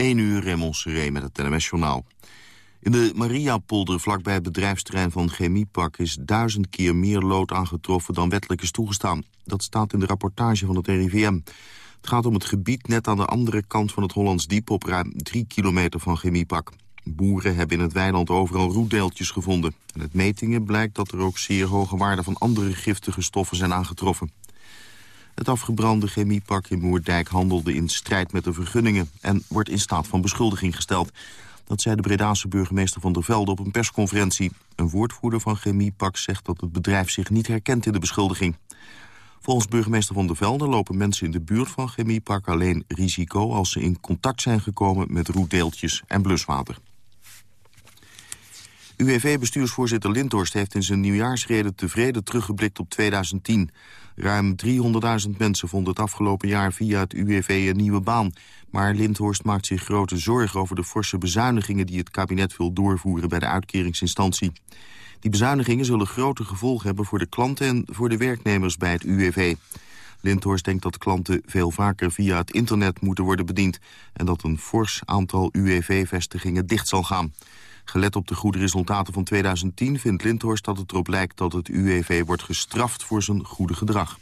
1 uur Raymond Seré met het NMS-journaal. In de Mariapolder, vlakbij het bedrijfsterrein van Chemiepak... is duizend keer meer lood aangetroffen dan wettelijk is toegestaan. Dat staat in de rapportage van het RIVM. Het gaat om het gebied net aan de andere kant van het Hollands Diep... op ruim drie kilometer van Chemiepak. Boeren hebben in het weiland overal roetdeeltjes gevonden. En uit metingen blijkt dat er ook zeer hoge waarden van andere giftige stoffen zijn aangetroffen. Het afgebrande chemiepak in Moerdijk handelde in strijd met de vergunningen... en wordt in staat van beschuldiging gesteld. Dat zei de Bredaanse burgemeester van der Velde op een persconferentie. Een woordvoerder van Chemiepak zegt dat het bedrijf zich niet herkent in de beschuldiging. Volgens burgemeester van der Velde lopen mensen in de buurt van Chemiepak alleen risico... als ze in contact zijn gekomen met roetdeeltjes en bluswater. UWV-bestuursvoorzitter Lindhorst heeft in zijn nieuwjaarsrede tevreden teruggeblikt op 2010. Ruim 300.000 mensen vonden het afgelopen jaar via het UWV een nieuwe baan. Maar Lindhorst maakt zich grote zorgen over de forse bezuinigingen die het kabinet wil doorvoeren bij de uitkeringsinstantie. Die bezuinigingen zullen grote gevolgen hebben voor de klanten en voor de werknemers bij het UWV. Lindhorst denkt dat klanten veel vaker via het internet moeten worden bediend... en dat een fors aantal UWV-vestigingen dicht zal gaan. Gelet op de goede resultaten van 2010 vindt Lindhorst dat het erop lijkt dat het UWV wordt gestraft voor zijn goede gedrag.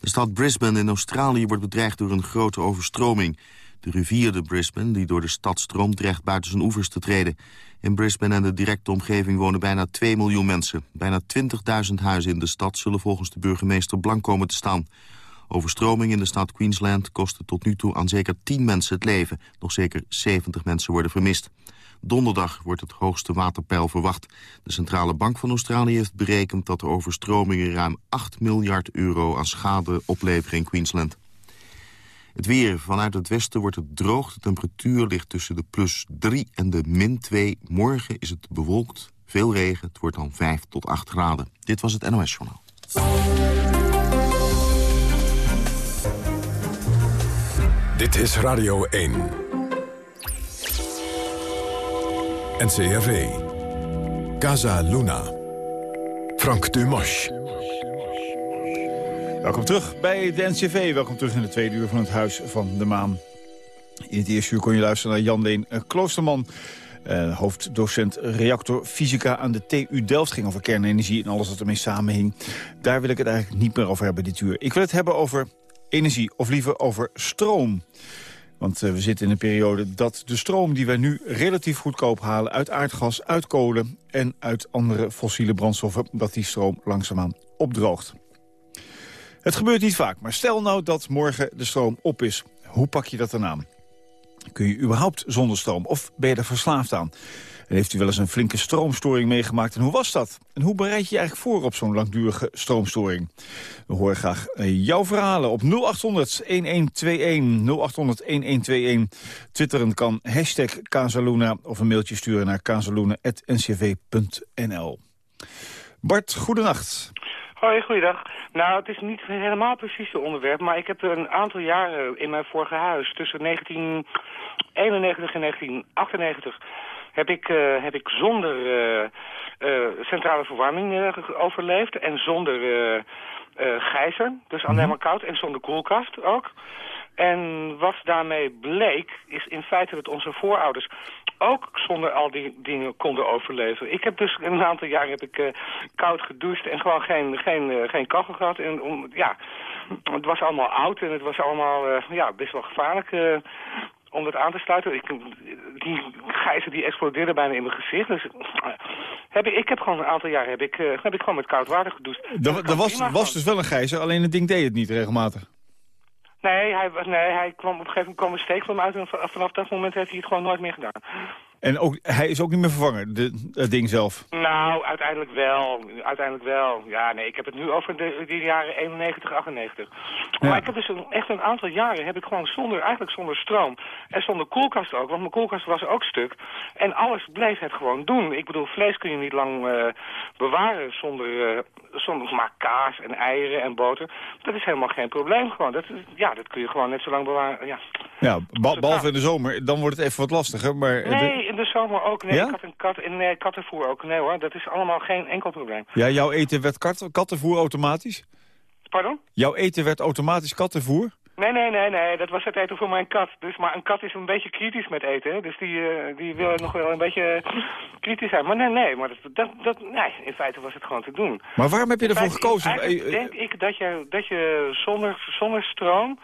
De stad Brisbane in Australië wordt bedreigd door een grote overstroming. De rivier de Brisbane, die door de stad stroomt, dreigt buiten zijn oevers te treden. In Brisbane en de directe omgeving wonen bijna 2 miljoen mensen. Bijna 20.000 huizen in de stad zullen volgens de burgemeester blank komen te staan. Overstroming in de stad Queensland kostte tot nu toe aan zeker 10 mensen het leven. Nog zeker 70 mensen worden vermist. Donderdag wordt het hoogste waterpeil verwacht. De Centrale Bank van Australië heeft berekend dat de overstromingen ruim 8 miljard euro aan schade opleveren in Queensland. Het weer. Vanuit het westen wordt het droog. De temperatuur ligt tussen de plus 3 en de min 2. Morgen is het bewolkt, veel regen. Het wordt dan 5 tot 8 graden. Dit was het NOS Journaal. Dit is Radio 1. NCRV. Casa Luna. Frank Dumas. Welkom terug bij de NCV. Welkom terug in de tweede uur van het Huis van de Maan. In het eerste uur kon je luisteren naar Jan-Leen Kloosterman... Uh, hoofddocent reactor fysica aan de TU Delft. ging over kernenergie en alles wat ermee samenhing. Daar wil ik het eigenlijk niet meer over hebben dit uur. Ik wil het hebben over energie, of liever over stroom. Want uh, we zitten in een periode dat de stroom die wij nu relatief goedkoop halen... uit aardgas, uit kolen en uit andere fossiele brandstoffen... dat die stroom langzaamaan opdroogt. Het gebeurt niet vaak, maar stel nou dat morgen de stroom op is. Hoe pak je dat dan aan? Kun je überhaupt zonder stroom of ben je er verslaafd aan? En heeft u wel eens een flinke stroomstoring meegemaakt? En hoe was dat? En hoe bereid je je eigenlijk voor op zo'n langdurige stroomstoring? We horen graag eh, jouw verhalen op 0800-1121. 0800-1121. Twitteren kan hashtag of een mailtje sturen naar casaluna.ncv.nl. Bart, goedenacht. Hoi, goeiedag. Nou, het is niet helemaal precies het onderwerp, maar ik heb een aantal jaren in mijn vorige huis, tussen 1991 en 1998, heb ik, uh, heb ik zonder uh, uh, centrale verwarming overleefd en zonder gijzer, dus alleen mhm. maar koud, en zonder koelkast ook. En wat daarmee bleek, is in feite dat onze voorouders ook zonder al die dingen konden overleven. Ik heb dus een aantal jaar heb ik, uh, koud gedoucht en gewoon geen, geen, uh, geen kachel gehad. En om, ja, het was allemaal oud en het was allemaal uh, ja, best wel gevaarlijk om dat aan te sluiten. Ik, die gijzer die explodeerde bijna in mijn gezicht. Dus heb ik, ik heb gewoon een aantal jaar heb ik, heb ik gewoon met koud water gedoucht. Er was, was dus wel een gijzer, alleen het ding deed het niet regelmatig. Nee, hij, nee, hij kwam op een gegeven moment kwam een steek van hem uit en vanaf dat moment heeft hij het gewoon nooit meer gedaan. En ook, hij is ook niet meer vervangen, de, het ding zelf? Nou, uiteindelijk wel. Uiteindelijk wel. Ja, nee, ik heb het nu over de, die jaren 91, 98. Maar ik heb dus een, echt een aantal jaren heb ik gewoon zonder, eigenlijk zonder stroom. En zonder koelkast ook, want mijn koelkast was ook stuk. En alles bleef het gewoon doen. Ik bedoel, vlees kun je niet lang uh, bewaren zonder, uh, zonder maar kaas en eieren en boter. Dat is helemaal geen probleem gewoon. Dat, ja, dat kun je gewoon net zo lang bewaren. Ja, ja behalve in de zomer, dan wordt het even wat lastiger. Maar nee, in de zomer ook. Nee, ja? ik had een kat en nee, kattenvoer ook. Nee hoor, dat is allemaal geen enkel probleem. Ja, jouw eten werd kat, kattenvoer automatisch? Pardon? Jouw eten werd automatisch kattenvoer? Nee, nee, nee, nee. Dat was het eten voor mijn kat. Dus, maar een kat is een beetje kritisch met eten. Dus die, uh, die wil nog wel een beetje kritisch zijn. Maar nee, nee. Maar dat, dat, dat, nee, in feite was het gewoon te doen. Maar waarom heb je ervoor gekozen? Eigenlijk denk ik dat je, dat je zonder, zonder stroom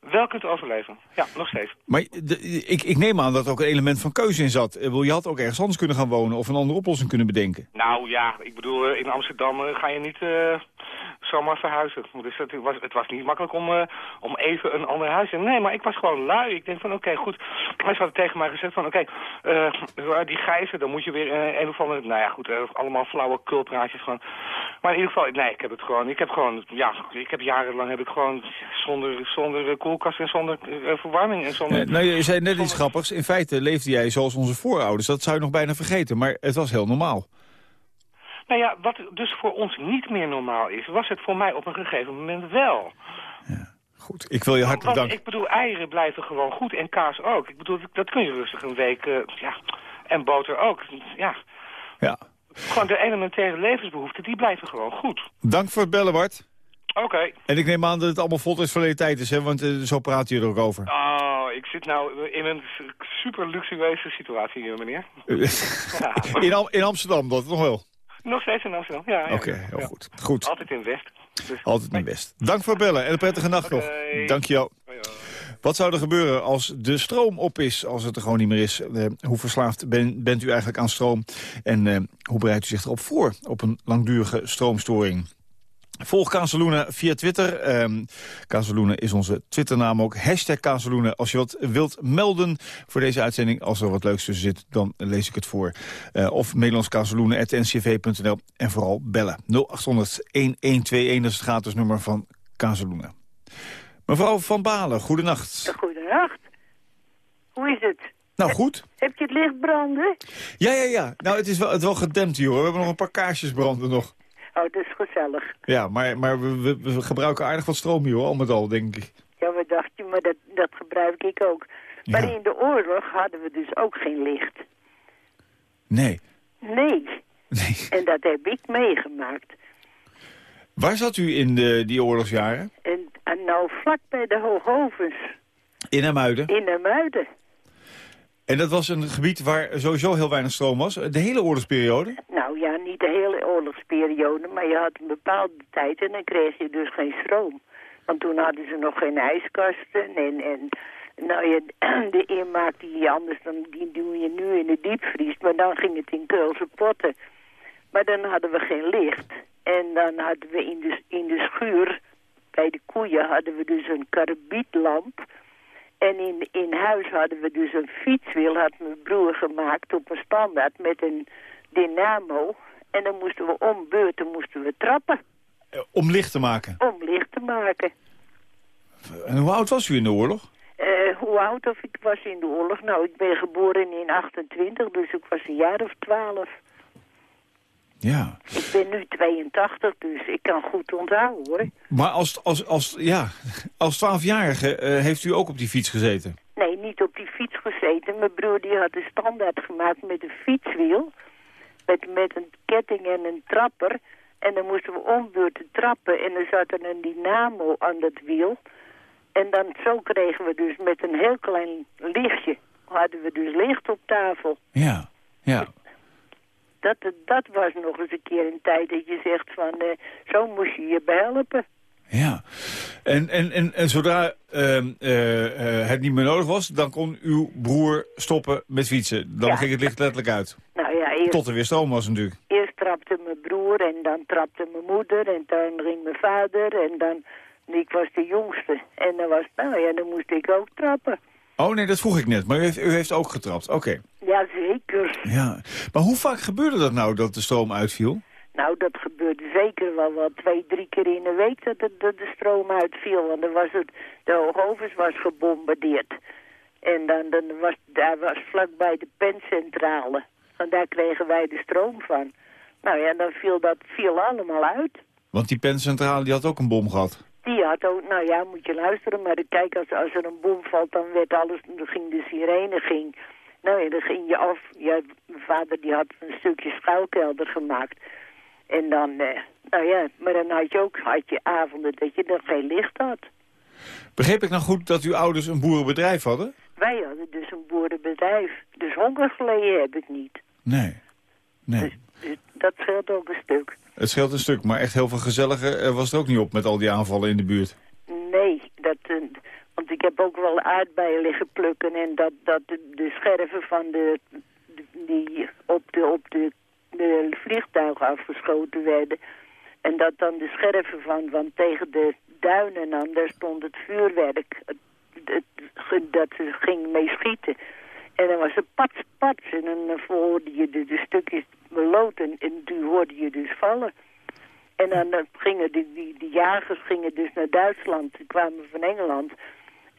wel kunt overleven. Ja, nog steeds. Maar de, ik, ik neem aan dat er ook een element van keuze in zat. Je had ook ergens anders kunnen gaan wonen of een andere oplossing kunnen bedenken. Nou ja, ik bedoel, in Amsterdam ga je niet zomaar verhuizen. Dus het was, het was niet makkelijk om, uh, om even een ander huis te Nee, maar ik was gewoon lui. Ik denk van, oké, goed. Hij hadden tegen mij gezegd van, oké, okay, uh, die gijzen, dan moet je weer een of andere... Nou ja, goed, allemaal flauwe kulpraatjes gewoon. Maar in ieder geval, nee, ik heb het gewoon... Ik heb gewoon, ja, ik heb jarenlang heb ik gewoon zonder, zonder koelkast en zonder verwarming en zonder... nou, je zei net iets grappigs. In feite leefde jij zoals onze voorouders. Dat zou je nog bijna vergeten, maar het was heel normaal. Nou ja, wat dus voor ons niet meer normaal is, was het voor mij op een gegeven moment wel. Ja, goed. Ik wil je hartelijk danken. Ik bedoel, eieren blijven gewoon goed en kaas ook. Ik bedoel, dat kun je rustig een week, uh, ja, en boter ook. Ja. ja. Gewoon de elementaire levensbehoeften, die blijven gewoon goed. Dank voor het bellen, Bart. Oké. En ik neem aan dat het allemaal vol is van tijd is, hè? want uh, zo praat je er ook over. Oh, ik zit nou in een super luxueuze situatie hier, meneer. ja. in, in Amsterdam, dat nog wel. Nog steeds in Amsterdam, ja. Oké, okay, heel goed. goed. Altijd in West. Dus... Altijd in West. Dank voor het bellen en een prettige nacht nog. Dank je wel. Wat zou er gebeuren als de stroom op is, als het er gewoon niet meer is? Uh, hoe verslaafd ben, bent u eigenlijk aan stroom? En uh, hoe bereidt u zich erop voor, op een langdurige stroomstoring? Volg Kazeluna via Twitter. Um, is onze Twitternaam ook. Hashtag. Als je wat wilt melden voor deze uitzending. Als er wat leuks tussen zit, dan lees ik het voor. Uh, of ncv.nl en vooral bellen. 0800-1121, dat is het gratis nummer van Kazeluna. Mevrouw Van Balen, goedenacht. Goedenacht. Hoe is het? Nou, goed. Heb je het licht branden? Ja, ja, ja. Nou, het is wel, het wel gedempt hier, hoor. We hebben nog een paar kaarsjes branden nog. Oh, dat is gezellig. Ja, maar, maar we, we, gebruiken aardig wat stroom hier, hoor, al met al, denk ik. Ja, we dachten, maar dat, dat gebruik ik ook. Maar in de oorlog hadden we dus ook geen licht. Nee. Nee. Nee. En dat heb ik meegemaakt. Waar zat u in de, die oorlogsjaren? En, en nou, vlak bij de Hoogovens. In Amuiden? In Amuiden. En dat was een gebied waar sowieso heel weinig stroom was? De hele oorlogsperiode? Nou ja, niet de hele oorlogsperiode, maar je had een bepaalde tijd en dan kreeg je dus geen stroom. Want toen hadden ze nog geen ijskasten en, en nou ja, de inmaak die anders dan, die doe je nu in de diepvries, maar dan ging het in Keulse potten. Maar dan hadden we geen licht. En dan hadden we in de, in de schuur, bij de koeien, hadden we dus een karabietlamp. En in, in huis hadden we dus een fietswiel, had mijn broer gemaakt op een standaard met een dynamo. En dan moesten we om beurten moesten we trappen. Eh, om licht te maken? Om licht te maken. En hoe oud was u in de oorlog? Uh, hoe oud of ik was in de oorlog? Nou, ik ben geboren in 28, dus ik was een jaar of 12. Ja. Ik ben nu 82, dus ik kan goed onthouden, hoor. Maar als, als, als, ja, als 12-jarige uh, heeft u ook op die fiets gezeten? Nee, niet op die fiets gezeten. Mijn broer die had een standaard gemaakt met een fietswiel. Met, met een ketting en een trapper. En dan moesten we ombeurten trappen. En er zat er een dynamo aan dat wiel. En dan zo kregen we dus met een heel klein lichtje... hadden we dus licht op tafel. Ja, ja dat, dat was nog eens een keer een tijd dat je zegt van, uh, zo moest je je behelpen. Ja, en, en, en, en zodra uh, uh, het niet meer nodig was, dan kon uw broer stoppen met fietsen. Dan ging het licht letterlijk uit. Nou ja, eerst, Tot er weer stroom was natuurlijk. Eerst trapte mijn broer en dan trapte mijn moeder en dan ging mijn vader en dan... Ik was de jongste en dan was, nou ja, dan moest ik ook trappen. Oh nee, dat vroeg ik net. Maar u heeft, u heeft ook getrapt. Oké. Ja, zeker. Ja. Maar hoe vaak gebeurde dat nou, dat de stroom uitviel? Nou, dat gebeurde zeker wel wel twee, drie keer in de week dat de, dat de stroom uitviel. Want dan was het, de Hoogovens was gebombardeerd. En dan, dan was, daar was vlakbij de pencentrale. En daar kregen wij de stroom van. Nou ja, dan viel dat viel allemaal uit. Want die pencentrale die had ook een bom gehad? Die had ook, nou ja, moet je luisteren. Maar kijk, als, als er een bom valt, dan werd alles, dan ging de sirene, ging... Nou ja, dan ging je af. Ja, mijn vader die had een stukje schuilkelder gemaakt. En dan, eh, nou ja, maar dan had je ook had je avonden dat je dan geen licht had. Begreep ik nou goed dat uw ouders een boerenbedrijf hadden? Wij hadden dus een boerenbedrijf. Dus honger geleden heb ik niet. Nee. Nee. Dus, dus dat scheelt ook een stuk. Het scheelt een stuk, maar echt heel veel gezellige eh, was er ook niet op met al die aanvallen in de buurt. Nee, dat, eh, want ik heb ook wel aardbeien liggen plukken en dat, dat de, de scherven van de- die op de, op de, de vliegtuigen afgeschoten werden. En dat dan de scherven van, van tegen de duinen aan, daar stond het vuurwerk. Dat ze ging mee schieten. En dan was het pats, pats. En dan eh, hoorde je de, de stukjes beloten en toen hoorde je dus vallen. En dan eh, gingen die, die, die jagers gingen dus naar Duitsland. Die kwamen van Engeland.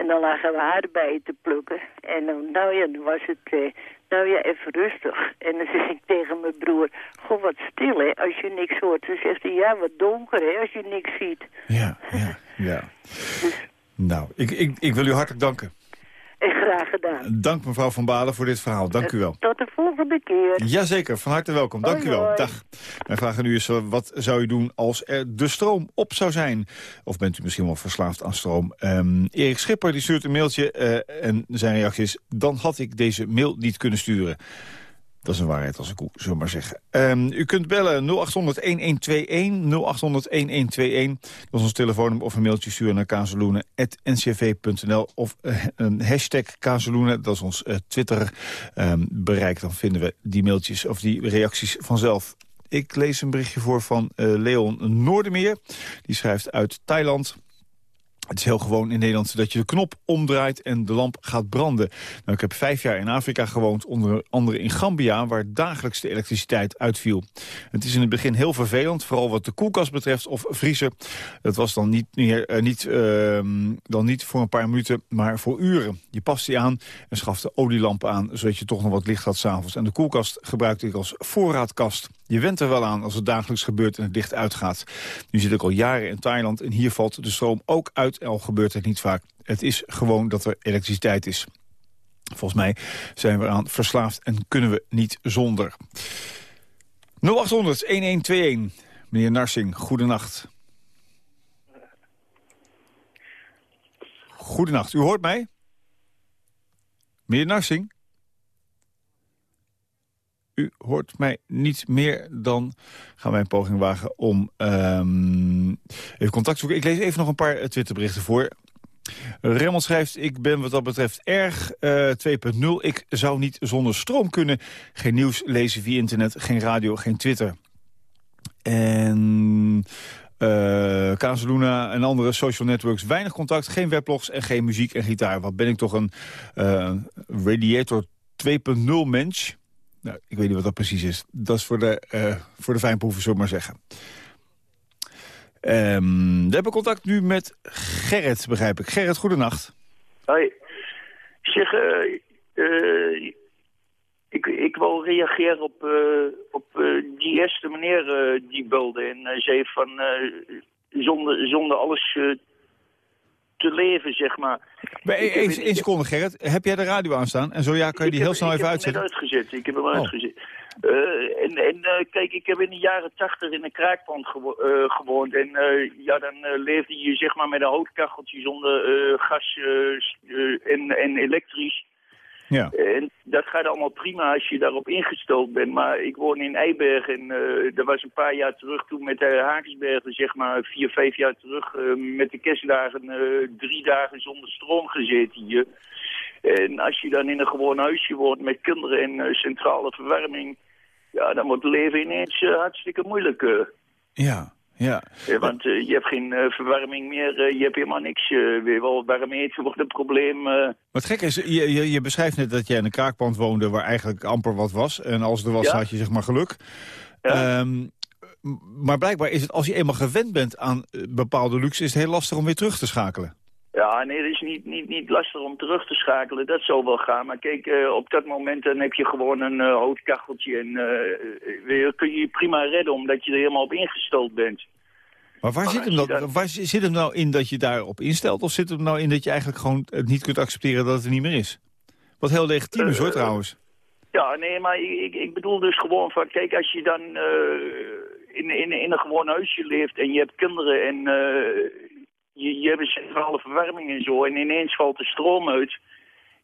En dan lagen we aardbeien te plukken. En dan, nou ja, dan was het, eh, nou ja, even rustig. En dan zeg ik tegen mijn broer, goh, wat stil hè, als je niks hoort. Dan zegt hij, ja, wat donker hè, als je niks ziet. Ja, ja, ja. Nou, ik, ik, ik wil u hartelijk danken. En graag gedaan. Dank mevrouw Van Balen voor dit verhaal. Dank u wel. Tot de volgende keer. Jazeker, van harte welkom. Dank u wel. hoi. Dag. Mijn vraag aan u is, eh, wat zou u doen als er de stroom op zou zijn? Of bent u misschien wel verslaafd aan stroom? Ehm, Erik Schipper die stuurt een mailtje eh, en zijn reactie is... dan had ik deze mail niet kunnen sturen. Dat is een waarheid als zullen we maar zeggen. Ehm, u kunt bellen 0800-1121, 0800-1121. Dat is ons telefoonnummer of een mailtje sturen naar kazeloenen.ncv.nl of eh, een hashtag kazeloenen. Dat is ons eh, Twitter ehm, bereik. Dan vinden we die mailtjes of die reacties vanzelf. Ik lees een berichtje voor van eh, Leon Noordermeer. Die schrijft uit Thailand. Het is heel gewoon in Nederland dat je de knop omdraait en de lamp gaat branden. Nou, ik heb vijf jaar in Afrika gewoond, onder andere in Gambia... waar dagelijks de elektriciteit uitviel. Het is in het begin heel vervelend, vooral wat de koelkast betreft of vriezen. Dat was dan niet, meer, eh, niet, ehm, dan niet voor een paar minuten, maar voor uren. Je past die aan en schafte olielampen aan... zodat je toch nog wat licht had s'avonds. En de koelkast gebruikte ik als voorraadkast. Je went er wel aan als het dagelijks gebeurt en het licht uitgaat. Nu zit ik al jaren in Thailand en hier valt de stroom ook uit. Al gebeurt het niet vaak. Het is gewoon dat er elektriciteit is. Volgens mij zijn we aan verslaafd en kunnen we niet zonder. 0800 1121. Meneer Narsing, goedenacht. Goedenacht, u hoort mij? Meneer Narsing? U hoort mij niet meer, dan gaan wij een poging wagen om ehm, even contact te zoeken. Ik lees even nog een paar eh, Twitterberichten voor. Remmel schrijft, ik ben wat dat betreft erg eh 2.0. Ik zou niet zonder stroom kunnen. Geen nieuws lezen via internet, geen radio, geen Twitter. En eh Casaluna en andere social networks, weinig contact, geen weblogs en geen muziek en gitaar. Wat ben ik toch een eh, Radiator 2.0 mens? Nou, ik weet niet wat dat precies is. Dat is voor de, eh voor de fijnproeven, zullen maar zeggen. Ehm, we hebben contact nu met Gerrit, begrijp ik. Gerrit, goedenacht. Hoi. Zeg, eh, eh, ik, ik wil reageren op, op die eerste meneer die belde en uh, zei van zonder, zonder alles te leven, zeg maar. Ik heb één één seconde, Gerrit. Heb jij de radio aanstaan? En zo ja, kan je die Ik heel heb- snel ik even heb hem net uitzetten? uitgezet. Ik heb hem Oh. uitgezet. Eh, en en eh, kijk, ik heb in de jaren tachtig in een kraakpand gewo- eh, gewoond. En ja, dan leefde je zeg maar met een houtkacheltje zonder gas en, en elektrisch. Ja. En dat gaat allemaal prima als je daarop ingesteld bent. Maar ik woon in Eiberg en eh dat was een paar jaar terug toen met de Hakersbergen, zeg maar vier, vijf jaar terug, eh, met de kerstdagen eh, drie dagen zonder stroom gezeten hier. En als je dan in een gewoon huisje woont met kinderen en eh, centrale verwarming, ja, dan wordt het leven ineens eh, hartstikke moeilijk. eh. Ja, ja. Eh, want eh, je hebt geen eh, verwarming meer, je hebt helemaal niks. weer wel warm eten wordt een probleem. Wat gek is, je, je, je beschrijft net dat jij in een kraakpand woonde waar eigenlijk amper wat was. En als er was, Ja. had je zeg maar geluk. Ja. Ehm, maar blijkbaar is het, als je eenmaal gewend bent aan bepaalde luxe... is het heel lastig om weer terug te schakelen. Ja, nee, het is niet, niet, niet lastig om terug te schakelen. Dat zou wel gaan. Maar kijk, eh, op dat moment dan heb je gewoon een houtkacheltje. En eh, weer kun je je prima redden, omdat je er helemaal op ingesteld bent. Maar waar, Maar zit hem, dan- waar zi- zit hem nou in dat je daarop instelt? Of zit hem nou in dat je eigenlijk gewoon het niet kunt accepteren dat het er niet meer is? Wat heel legitiem is hoor trouwens. Ja, nee, maar ik, ik bedoel dus gewoon van... Kijk, als je dan in, in, in een gewoon huisje leeft en je hebt kinderen en... je, je hebt een centrale verwarming en zo. En ineens valt de stroom uit.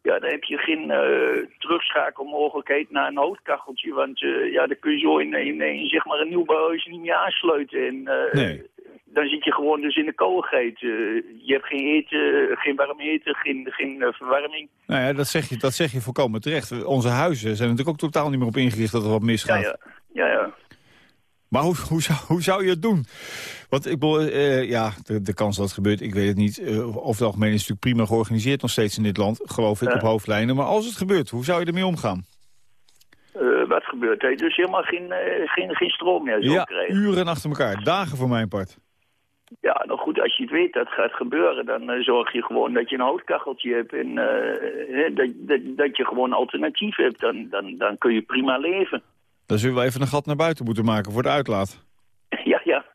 Ja, dan heb je geen uh, terugschakelmogelijkheid naar een houtkacheltje. Want uh, ja, dan kun je zo in, in, in, zeg maar een nieuwbouwhuis niet meer aansluiten. En, uh, Nee. Dan zit je gewoon dus in de koudigheid. je hebt geen eten, geen warm eten, geen, geen verwarming. Nou ja, dat zeg, je, dat zeg je volkomen terecht. Onze huizen zijn natuurlijk ook totaal niet meer op ingericht dat er wat misgaat. Ja, ja. ja, ja. Maar hoe, hoe, zou, hoe zou je het doen? Want ik bedoel, uh, ja, de, de, kans dat het gebeurt, ik weet het niet. Uh, over het algemeen is het natuurlijk prima georganiseerd nog steeds in dit land. Geloof ik, Ja. op hoofdlijnen. Maar als het gebeurt, hoe zou je ermee omgaan? Uh, wat gebeurt er? Dus helemaal geen, geen, geen stroom meer zo ja, krijgen. uren achter elkaar. Dagen voor mijn part. Ja, nou goed, als je het weet dat gaat gebeuren... dan zorg je gewoon dat je een houtkacheltje hebt... en dat, dat, dat je gewoon een alternatief hebt. Dan, dan, dan kun je prima leven. Dan zullen we even een gat naar buiten moeten maken voor de uitlaat. Ja, ja.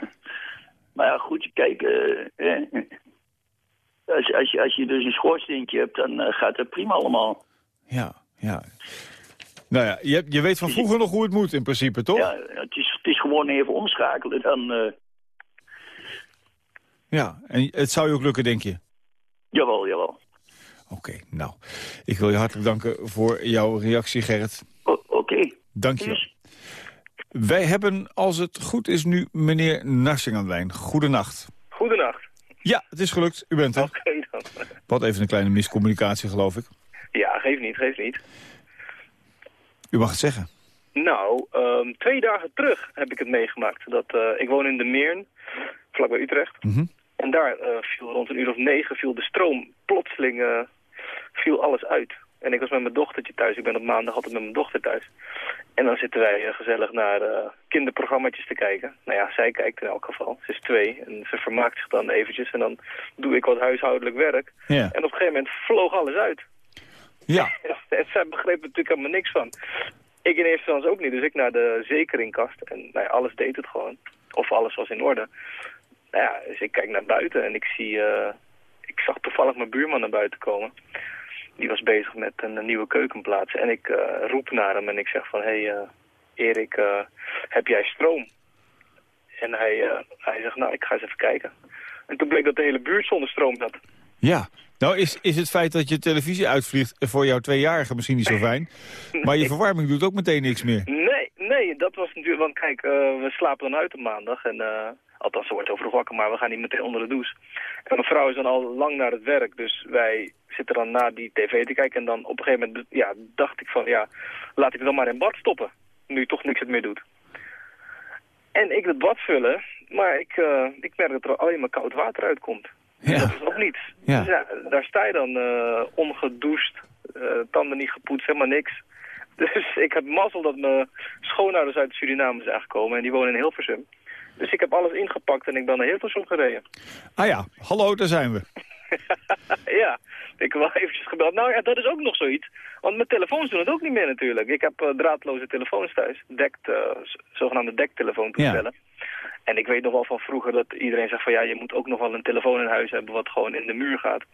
Maar ja, goed, kijk... eh, als, als, je, als je dus een schoorsteentje hebt, dan uh, gaat het prima allemaal. Ja, ja. Nou ja, je, je weet van vroeger nog hoe het moet in principe, toch? Ja, het is, het is gewoon even omschakelen. Dan, uh... Ja, en het zou je ook lukken, denk je? Jawel, jawel. Oké, okay, nou. Ik wil je hartelijk danken voor jouw reactie, Gerrit. Oké. Okay. Dank je. Wij hebben, als het goed is, nu meneer Narsing aan de lijn. Goedenacht. Goedenacht. Ja, het is gelukt. U bent er. Oké okay, dan. Wat even een kleine miscommunicatie, geloof ik. Ja, geef niet, geef niet. U mag het zeggen. Nou, um, twee dagen terug heb ik het meegemaakt. Dat, uh, ik woon in de Meern, vlakbij Utrecht. Mm -hmm. En daar uh, viel rond een uur of negen viel de stroom. Plotseling uh, viel alles uit. En ik was met mijn dochtertje thuis. Ik ben op maandag altijd met mijn dochter thuis. En dan zitten wij uh, gezellig naar uh, kinderprogramma's te kijken. Nou ja, zij kijkt in elk geval. Ze is twee en ze vermaakt zich dan eventjes. En dan doe ik wat huishoudelijk werk. Ja. En op een gegeven moment vloog alles uit. Ja. en zij begreep er natuurlijk helemaal niks van. Ik in eerste instantie ook niet. Dus ik naar de zekeringkast. En nou ja, alles deed het gewoon. Of alles was in orde. Nou ja, dus ik kijk naar buiten en ik zie... Uh, ik zag toevallig mijn buurman naar buiten komen. Die was bezig met een, nieuwe keukenplaats. En ik uh, roep naar hem en ik zeg van... Hé hey, uh, Erik, uh, heb jij stroom? En hij, hij zegt, nou, ik ga eens even kijken. En toen bleek dat de hele buurt zonder stroom zat. Ja, nou is, is het feit dat je televisie uitvliegt voor jouw tweejarige misschien niet zo fijn. nee. Maar je verwarming doet ook meteen niks meer. Nee, nee, dat was natuurlijk... Want kijk, we slapen dan uit op maandag en... Althans, ze wordt vroeg wakker, maar we gaan niet meteen onder de douche. En mijn vrouw is dan al lang naar het werk, dus wij zitten dan na die tv te kijken. En dan op een gegeven moment ja, dacht ik van, ja, laat ik het dan maar in bad stoppen. Nu toch niks het meer doet. En ik het bad vullen, maar ik, uh, ik merk dat er alleen maar koud water uitkomt. Ja. Dat is ook niets. Ja. Dus ja, daar sta je dan uh, ongedoucht, uh, tanden niet gepoetst, helemaal niks. Dus ik heb mazzel dat mijn schoonouders uit Suriname zijn gekomen en die wonen in Hilversum. Dus ik heb alles ingepakt en ik ben naar Hilversum gereden. Ah ja, hallo, daar zijn we. ja, ik heb wel eventjes gebeld. Nou ja, dat is ook nog zoiets. Want mijn telefoons doen het ook niet meer natuurlijk. Ik heb uh, draadloze telefoons thuis. Dekt, uh, zogenaamde dektelefoontoestellen. Ja. En ik weet nog wel van vroeger dat iedereen zegt van ja, je moet ook nog wel een telefoon in huis hebben wat gewoon in de muur gaat.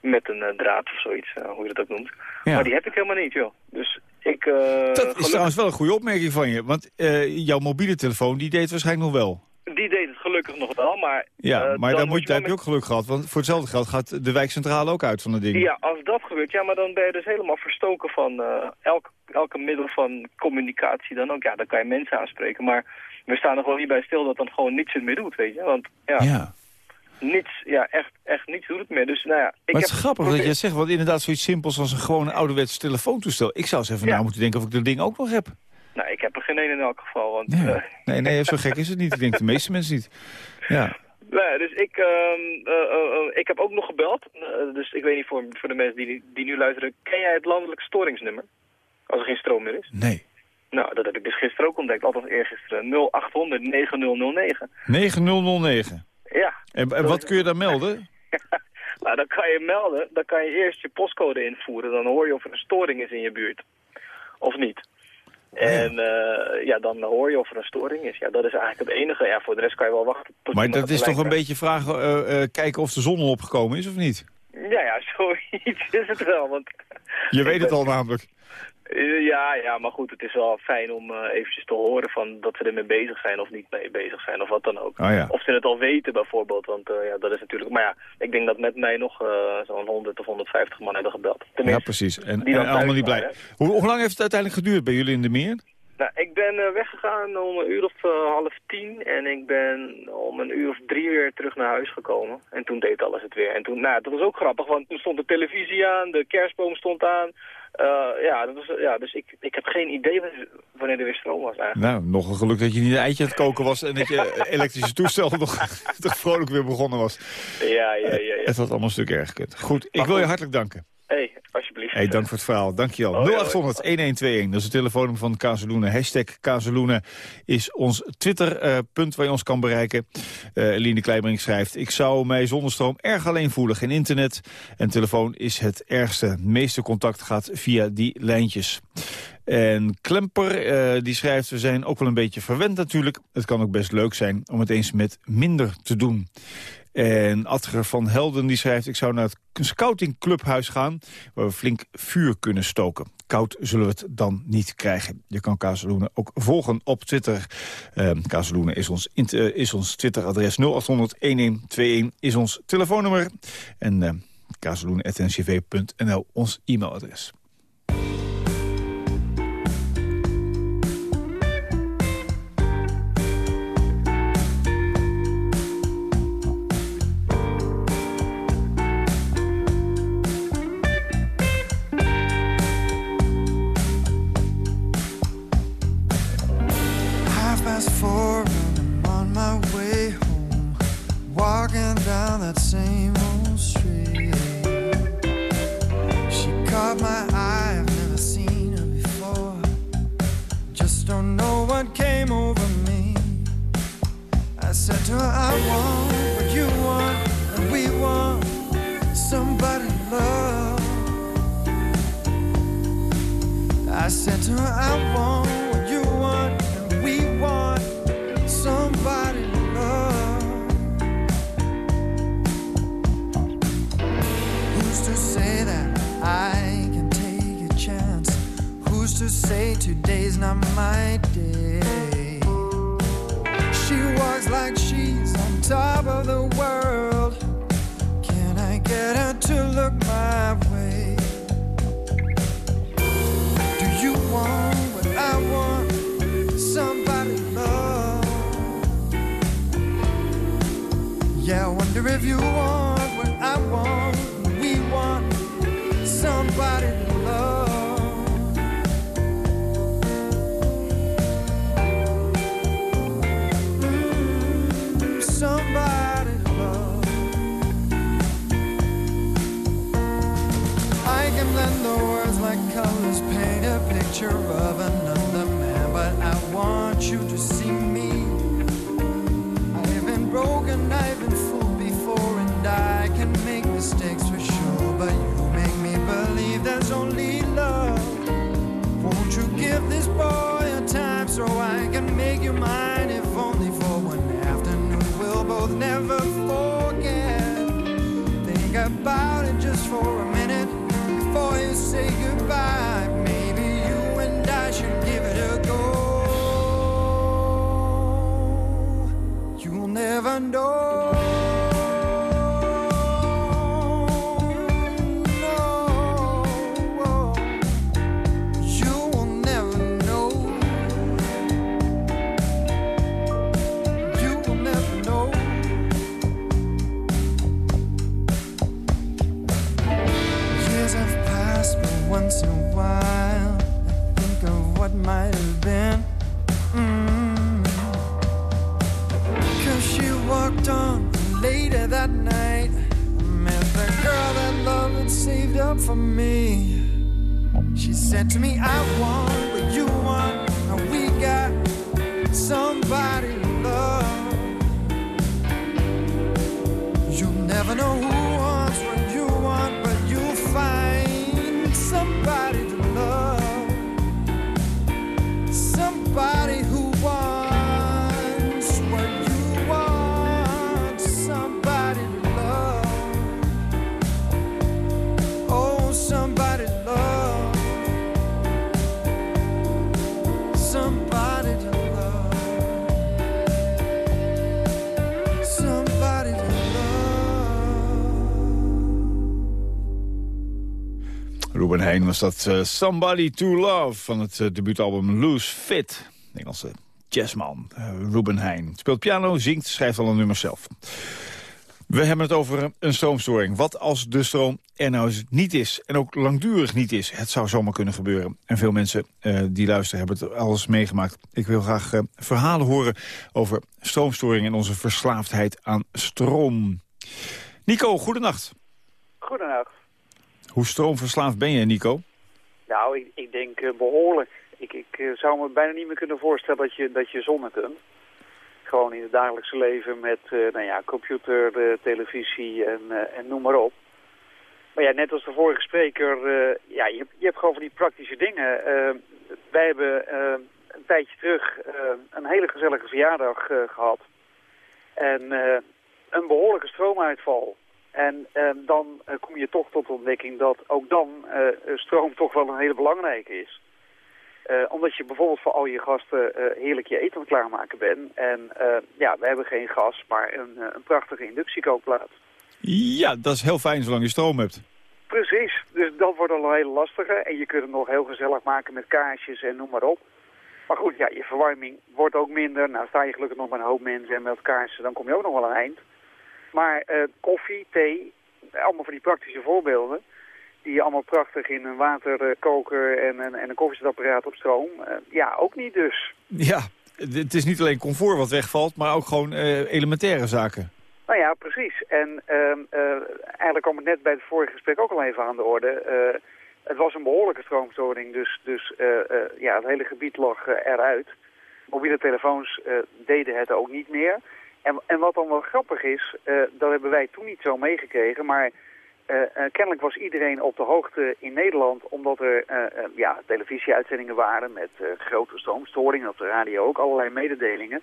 Met een uh, draad of zoiets, hoe je dat ook noemt. Ja. Maar die heb ik helemaal niet, joh. Dus ik... uh, dat is gelukkig... trouwens wel een goede opmerking van je. Want uh, jouw mobiele telefoon, die deed waarschijnlijk nog wel. Die deed het gelukkig nog wel, maar... Ja, uh, maar dan moet, je, daar heb je ook geluk gehad. Want voor hetzelfde geld gaat de wijkcentrale ook uit van de ding. Ja, als dat gebeurt, ja, maar dan ben je dus helemaal verstoken van elk, elke middel van communicatie dan ook. Ja, dan kan je mensen aanspreken, maar we staan er gewoon niet bij stil dat dan gewoon niets meer doet, weet je. Want ja... ja niets, ja, echt, echt niets doet het meer. Dus, nou ja, ik maar het is grappig dat je zegt, want inderdaad zoiets simpels als een gewone ouderwetse telefoontoestel. Ik zou eens even ja. na moeten denken of ik dat ding ook nog heb. Nou, ik heb er geen een in elk geval. Want, ja. uh... Nee, nee, zo gek is het niet. Ik denk de meeste mensen niet. Ja. Nee, dus ik, uh, uh, ik heb ook nog gebeld. dus ik weet niet voor, voor de mensen die, die nu luisteren. Ken jij het landelijk storingsnummer? Als er geen stroom meer is? Nee. Nou, dat heb ik dus gisteren ook ontdekt. Althans eergisteren. 0800 9009. 9009? Ja. En, en wat kun je dan melden? nou, dan kan je melden, dan kan je eerst je postcode invoeren. Dan hoor je of er een storing is in je buurt. Of niet. En uh, ja, dan hoor je of er een storing is. Ja, dat is eigenlijk het enige. Ja, voor de rest kan je wel wachten. maar dat is toch een beetje vragen, uh, uh, kijken of de zon al opgekomen is of niet? Ja, ja, zoiets is het wel. Want Je weet het al namelijk. Eh, Ja, ja, maar goed, het is wel fijn om eh, eventjes te horen van dat ze ermee bezig zijn of niet mee bezig zijn of wat dan ook. Oh ja. Of ze het al weten bijvoorbeeld, want eh, ja, dat is natuurlijk... Maar ja, ik denk dat met mij nog zo'n 100 of 150 man hebben gebeld. Ja, precies. En, die en allemaal niet blij. Hoe, hoe lang heeft het uiteindelijk geduurd bij jullie in de meer? Nou, ik ben weggegaan om een uur of half tien en ik ben om een uur of drie weer terug naar huis gekomen. En toen deed alles het weer. En toen, nou, dat was ook grappig, want toen stond de televisie aan, de kerstboom stond aan. Eh, ja, dat was, ja, dus ik, ik heb geen idee wanneer er weer stroom was eigenlijk. Nou, nog een geluk dat je niet een eitje aan het koken was... en dat je elektrische toestel nog toch vrolijk weer begonnen was. Ja, ja, ja. ja. Het had allemaal een stuk erg gekund. Goed, ik wil je hartelijk danken. Hey, alsjeblieft. Hey, dank voor het verhaal. Dank je wel. Hoi, 0800-1121, dat is het telefoonnummer van Kazeloenen. Hashtag Kazeloenen is ons Twitter-punt waar je ons kan bereiken. Eh Eline Kleibring schrijft... Ik zou mij zonder stroom erg alleen voelen. Geen internet en telefoon is het ergste. Het meeste contact gaat via die lijntjes. En Klemper eh, die schrijft... We zijn ook wel een beetje verwend natuurlijk. Het kan ook best leuk zijn om het eens met minder te doen. En Adger van Helden die schrijft... ik zou naar het scoutingclubhuis gaan... waar we flink vuur kunnen stoken. Koud zullen we het dan niet krijgen. Je kan Kazeloenen ook volgen op Twitter. Uh, Kazeloenen is ons, eh, ons Twitteradres 0800-1121 is ons telefoonnummer. En uh, kazeloenen.ncv.nl ons e-mailadres. I said to her, I want what you want, and we want somebody to love. I said to her, I want what you want, and we want somebody to love. Who's to say that I can take a chance? Who's to say today's not my day? She walks like she's on top of the world. Can I get her to look my for me. She said to me, I want what you want, and we got somebody to love. You'll never know who Ruben Heijn was dat eh, Somebody to Love van het eh, debuutalbum Loose Fit. Nederlandse jazzman, uh, Ruben Heijn. Speelt piano, zingt, schrijft al een nummer zelf. We hebben het over een stroomstoring. Wat als de stroom er nou niet is en ook langdurig niet is? Het zou zomaar kunnen gebeuren. En veel mensen die luisteren hebben het alles meegemaakt. Ik wil graag verhalen horen over stroomstoring en onze verslaafdheid aan stroom. Nico, goedenacht. Goedenacht. Hoe stroomverslaafd ben je, Nico? Nou, ik, ik denk uh, behoorlijk. Ik, ik uh, zou me bijna niet meer kunnen voorstellen dat je, dat je zonder kunt. Gewoon in het dagelijkse leven met uh, nou ja, computer, televisie en, en noem maar op. Maar ja, net als de vorige spreker, ja, je, je hebt gewoon van die praktische dingen. wij hebben een tijdje terug een hele gezellige verjaardag gehad. En een behoorlijke stroomuitval. En uh, dan uh, kom je toch tot de ontdekking dat ook dan uh, stroom toch wel een hele belangrijke is. omdat je bijvoorbeeld voor al je gasten heerlijk je eten aan het klaarmaken bent. En ja, we hebben geen gas, maar een, een prachtige inductiekookplaat. Ja, dat is heel fijn zolang je stroom hebt. Precies, dus dat wordt al een hele lastige. En je kunt het nog heel gezellig maken met kaarsjes en noem maar op. Maar goed, ja, je verwarming wordt ook minder. Nou, sta je gelukkig nog met een hoop mensen en met kaarsen, dan kom je ook nog wel aan eind. Maar uh, koffie, thee, allemaal van die praktische voorbeelden... die je allemaal prachtig in een waterkoker en, en, en een koffiezetapparaat op stroom... Uh, ja, ook niet dus. Ja, het is niet alleen comfort wat wegvalt, maar ook gewoon uh, elementaire zaken. Nou ja, precies. En ehm, eigenlijk kwam het net bij het vorige gesprek ook al even aan de orde... het was een behoorlijke stroomstoring, dus, dus ja, het hele gebied lag eruit. Mobiele telefoons deden het ook niet meer... En, en wat dan wel grappig is, uh, dat hebben wij toen niet zo meegekregen, maar uh, uh, kennelijk was iedereen op de hoogte in Nederland, omdat er ja, televisieuitzendingen waren met grote stroomstoringen, op de radio ook allerlei mededelingen.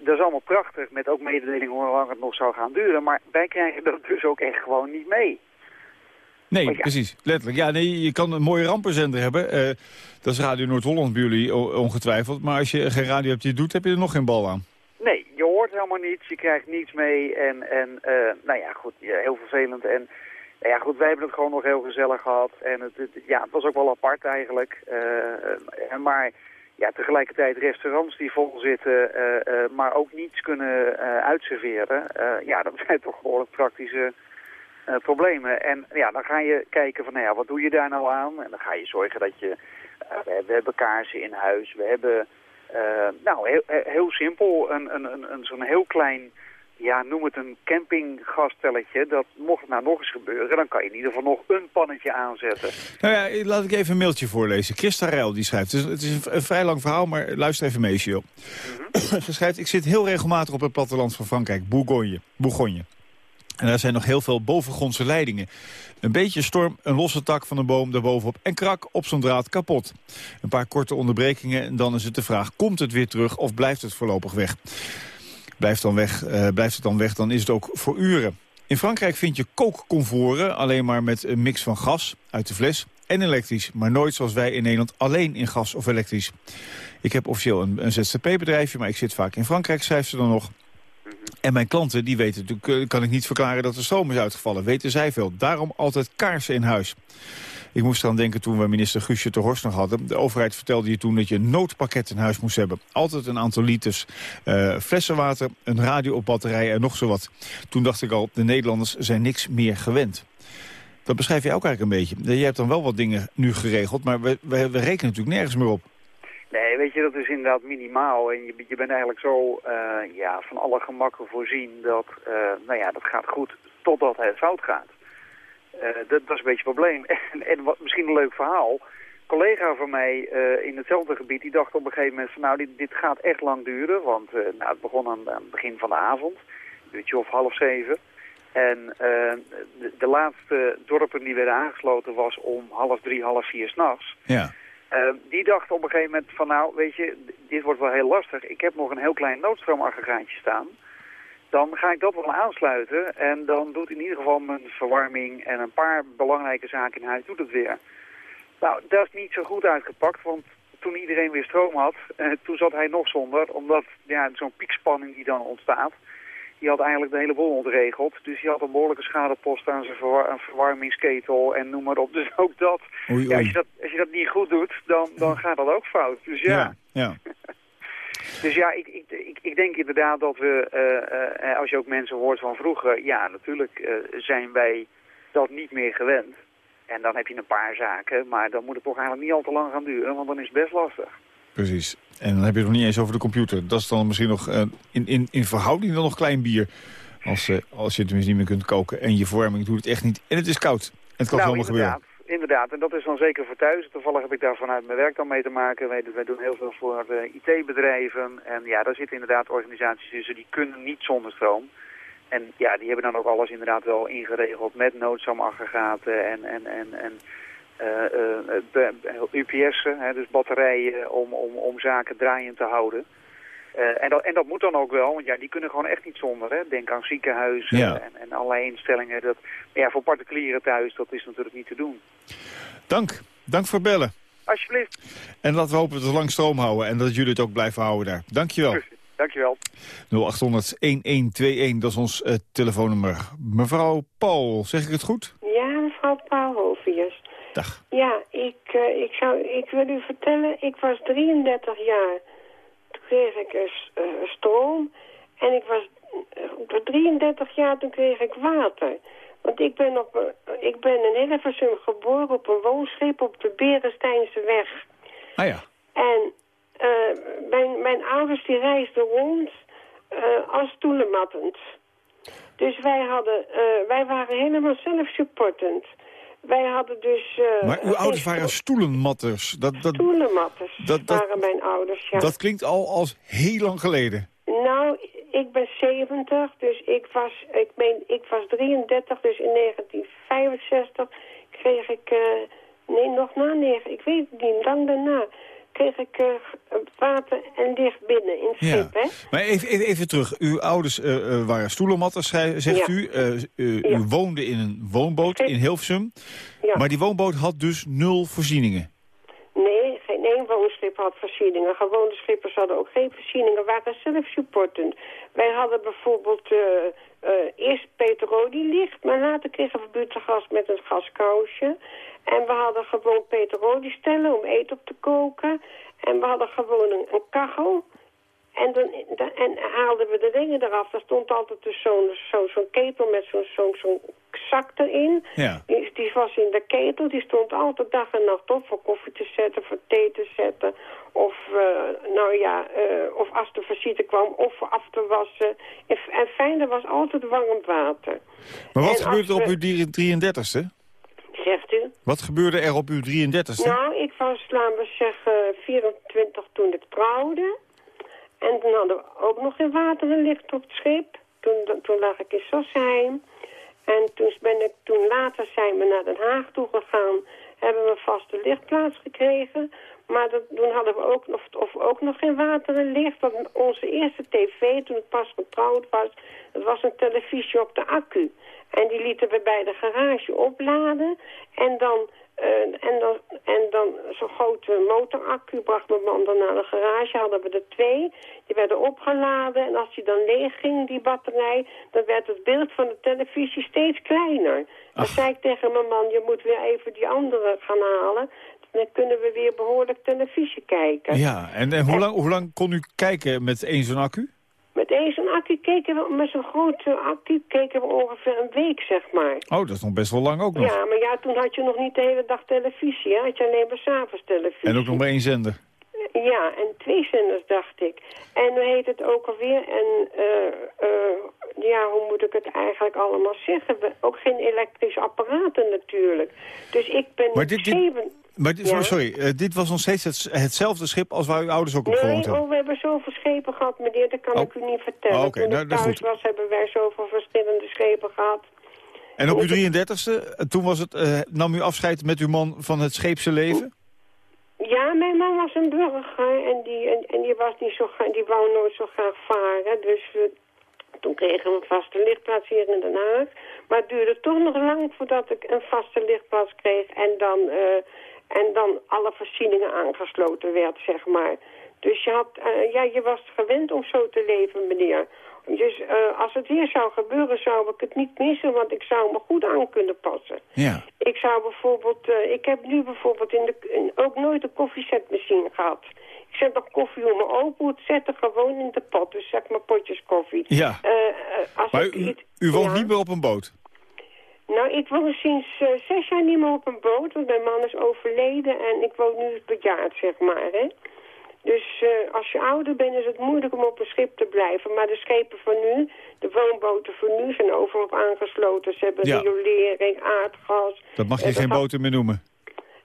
dat is allemaal prachtig, met ook mededelingen hoe lang het nog zou gaan duren, maar wij krijgen dat dus ook echt gewoon niet mee. Nee, ja. precies. Letterlijk. Ja, nee, je kan een mooie rampenzender hebben. dat is Radio Noord-Holland bij jullie ongetwijfeld. Maar als je geen radio hebt die het doet, heb je er nog geen bal aan. Niets, je krijgt niets mee en, en uh, nou ja, goed, heel vervelend. En nou ja, goed, wij hebben het gewoon nog heel gezellig gehad en het, ja, het was ook wel apart eigenlijk. Uh, maar ja, tegelijkertijd restaurants die vol zitten, uh, maar ook niets kunnen uitserveren. ja, dat zijn toch behoorlijk praktische problemen. En ja, dan ga je kijken van, nou ja, wat doe je daar nou aan? En dan ga je zorgen dat je, we hebben kaarsen in huis, we hebben... Uh, nou, heel, heel simpel. Een, een, een, een Zo'n heel klein, ja, noem het een campinggastelletje. Dat mocht het nou nog eens gebeuren, dan kan je in ieder geval nog een pannetje aanzetten. Nou ja, laat ik even een mailtje voorlezen. Christa Ruil die schrijft. Het is, het is een, vrij lang verhaal, maar luister even mee. Mm -hmm. Ze schrijft, ik zit heel regelmatig op het platteland van Frankrijk, Bourgogne. Bourgogne. En daar zijn nog heel veel bovengrondse leidingen. Een beetje storm, een losse tak van een boom daarbovenop en krak op zo'n draad kapot. Een paar korte onderbrekingen en dan is het de vraag... komt het weer terug of blijft het voorlopig weg? Blijft, dan weg, uh, blijft het dan weg, dan is het ook voor uren. In Frankrijk vind je kookconvoren alleen maar met een mix van gas uit de fles en elektrisch. Maar nooit zoals wij in Nederland alleen in gas of elektrisch. Ik heb officieel een, een ZZP-bedrijfje, maar ik zit vaak in Frankrijk, schrijft ze dan nog. En mijn klanten, die weten natuurlijk, kan ik niet verklaren dat de stroom is uitgevallen. Weten zij veel. Daarom altijd kaarsen in huis. Ik moest eraan denken toen we minister Guusje ter Horst nog hadden. De overheid vertelde je toen dat je een noodpakket in huis moest hebben. Altijd een aantal liters uh, flessenwater, een radio op batterijen en nog zo wat. Toen dacht ik al, de Nederlanders zijn niks meer gewend. Dat beschrijf je ook eigenlijk een beetje. Je hebt dan wel wat dingen nu geregeld, maar we, we rekenen natuurlijk nergens meer op. Nee, weet je, dat is inderdaad minimaal. En je, bent eigenlijk zo uh, ja, van alle gemakken voorzien dat, uh, nou ja, dat gaat goed totdat het fout gaat. Uh, dat, is een beetje het probleem. En, en wat, misschien een leuk verhaal. Een collega van mij in hetzelfde gebied, die dacht op een gegeven moment van nou, dit, gaat echt lang duren. Want nou, het begon aan, het begin van de avond, uurtje of half zeven. En de, de, laatste dorpen die werden aangesloten was om half drie, half vier s'nachts. Ja. Uh, die dacht op een gegeven moment van nou, weet je, dit wordt wel heel lastig. Ik heb nog een heel klein noodstroomaggregaatje staan. Dan ga ik dat wel aansluiten en dan doet in ieder geval mijn verwarming en een paar belangrijke zaken in huis doet het weer. Nou, dat is niet zo goed uitgepakt, want toen iedereen weer stroom had, uh, toen zat hij nog zonder, omdat ja, zo'n piekspanning die dan ontstaat, die had eigenlijk de hele boel ontregeld. Dus die had een behoorlijke schadepost aan zijn verwar verwarmingsketel en noem maar op. Dus ook dat, Oei, ja, als, je dat als je dat niet goed doet, dan, dan gaat dat ook fout. Dus ja, Ja, ja. dus ja, ik, ik, ik, ik denk inderdaad dat we, eh, eh, als je ook mensen hoort van vroeger, ja, natuurlijk eh, zijn wij dat niet meer gewend. En dan heb je een paar zaken, maar dan moet het toch eigenlijk niet al te lang gaan duren, want dan is het best lastig. Precies. En dan heb je het nog niet eens over de computer. Dat is dan misschien nog eh, in, in, in verhouding dan nog klein bier. Als, eh, als je het tenminste niet meer kunt koken. En je verwarming doet het echt niet. En het is koud. En het kan nou, zomaar inderdaad, gebeuren. inderdaad. En dat is dan zeker voor thuis. Toevallig heb ik daar vanuit mijn werk dan mee te maken. Wij, wij doen heel veel voor eh, IT-bedrijven. En ja, daar zitten inderdaad organisaties tussen die kunnen niet zonder stroom. En ja, die hebben dan ook alles inderdaad wel ingeregeld met noodstromaggregaten en, en, en, en UPS'en, hè, dus batterijen om, om, om zaken draaiend te houden. Eh, en, dat, en dat moet dan ook wel, want ja, die kunnen gewoon echt niet zonder. Hè. Denk aan ziekenhuizen Ja. en, en allerlei instellingen. Dat, maar ja, voor particulieren thuis, dat is natuurlijk niet te doen. Dank. Dank voor bellen. Alsjeblieft. En laten we hopen dat we lang stroom houden. En dat jullie het ook blijven houden daar. Dankjewel. Dankjewel. 0800-1121, dat is ons eh, telefoonnummer. Mevrouw Paul, zeg ik het goed? Ja, ik, eh, ik, zou, ik wil u vertellen, ik was 33 jaar. Toen kreeg ik eh, s- eh, stroom. En ik was eh, op 33 jaar, toen kreeg ik water. Want ik ben, op, een- ik ben in Hilversum geboren op een woonschip op de Beresteinse weg. Ah ja. En eh, mijn, mijn ouders die reisden rond eh, als stoelenmattend. Dus wij, hadden, eh, wij waren helemaal zelfsupportend. Wij hadden dus... eh, Maar uw ouders waren stoelenmatters. Dat, dat, Stoelenmatters dat- dat- waren mijn ouders, ja. dat klinkt al als heel lang geleden. Nou, ik ben 70, dus ik was, ik, meen, ik was 33, dus in 1965 kreeg ik, eh, nee, nog na negen, ik weet het niet, lang daarna, kreeg ik eh, water en licht binnen in het Ja. schip, hè? Maar even, even, even terug. Uw ouders eh, eh, waren stoelenmatters, zegt Ja. u. U, woonde in een woonboot in Hilversum. Ja. Maar die woonboot had dus nul voorzieningen. Woonschip had voorzieningen. Gewone schippers hadden ook geen voorzieningen, waren zelfsupportend. Wij hadden bijvoorbeeld eh, eh, eerst petrolielicht, maar later kregen we buitengas met een gaskousje. En we hadden gewoon petroliestellen om eten op te koken. En we hadden gewoon een, een kachel. En, dan, da- en haalden we de ringen eraf. Daar stond altijd dus zo'n zo, zo'n ketel met zo'n zo'n zo'n zak erin. Ja. Die, die was in de ketel. Die stond altijd dag en nacht op voor koffie te zetten, voor thee te zetten. Of, eh, nou ja, eh, of als de visite kwam, of voor af te wassen. En, en fijn, er was altijd warm water. Maar wat En gebeurde er op uw 33ste? Zegt u? Wat gebeurde er op uw 33ste? Nou, ik was, laten we zeggen, 24 toen ik trouwde. En toen hadden we ook nog geen water en licht op het schip. Toen, toen lag ik in Sassheim. En toen, ben ik, toen later zijn we naar Den Haag toe gegaan. Hebben we een vaste lichtplaats gekregen. Maar dat, toen hadden we ook nog, of ook nog geen water en licht. Want onze eerste tv, toen ik pas getrouwd was... dat was een televisie op de accu. En die lieten we bij de garage opladen. En dan, en dan, en dan zo'n grote motoraccu bracht mijn man dan naar de garage. Hadden we er twee. Die werden opgeladen. En als die dan leeg ging, die batterij... dan werd het beeld van de televisie steeds kleiner. Dan zei ik tegen mijn man, je moet weer even die andere gaan halen. Dan kunnen we weer behoorlijk televisie kijken. Ja, en, en hoe, lang, hoe lang kon u kijken met één zo'n accu? Met één zo'n accu keken we, met zo'n grote accu keken we ongeveer een week, zeg maar. Oh, dat is nog best wel lang ook nog. Ja, maar ja, toen had je nog niet de hele dag televisie, hè? Had je alleen maar s'avonds televisie. En ook nog maar één zender. Ja, en twee zenders, dacht ik. En dan heet het ook alweer, en eh, eh, ja, hoe moet ik het eigenlijk allemaal zeggen? Ook geen elektrische apparaten natuurlijk. Dus ik ben Maar dit- dit-. Maar Ja. sorry, eh, dit was nog steeds het, hetzelfde schip als waar uw ouders ook op gewoond Nee, hebben? oh, we hebben zoveel schepen gehad, meneer. Dat kan Oh. ik u niet vertellen. Oh, oké, Toen nou, ik dat is thuis goed. was, hebben wij zoveel verschillende schepen gehad. En op uw 33ste, eh, toen was het, eh, nam u afscheid met uw man van het scheepse leven? Ja, mijn man was een burger en die, en, en die, was niet zo, die wou nooit zo graag varen. Dus toen kregen we een vaste lichtplaats hier in Den Haag. Maar het duurde toch nog lang voordat ik een vaste lichtplaats kreeg en dan, en dan alle voorzieningen aangesloten werd, zeg maar. Dus je, had, eh, ja, je was gewend om zo te leven, meneer. Dus eh, als het weer zou gebeuren, zou ik het niet missen, want ik zou me goed aan kunnen passen. Ja. Ik zou bijvoorbeeld, eh, ik heb nu bijvoorbeeld in de, in- ook nooit een koffiezetmachine gehad. Ik zet nog koffie om mijn open moet zetten, gewoon in de pot. Dus zeg maar potjes koffie. Ja. Als Maar ik u, iets- u woont Ja. niet meer op een boot? Nou, ik woon sinds eh, zes jaar niet meer op een boot, want mijn man is overleden en ik woon nu bejaard, zeg maar, hè. Dus eh, als je ouder bent is het moeilijk om op een schip te blijven. Maar de schepen van nu, de woonboten van nu, zijn overal op aangesloten. Ze hebben Ja. riolering, aardgas. Dat mag je geen boten meer noemen.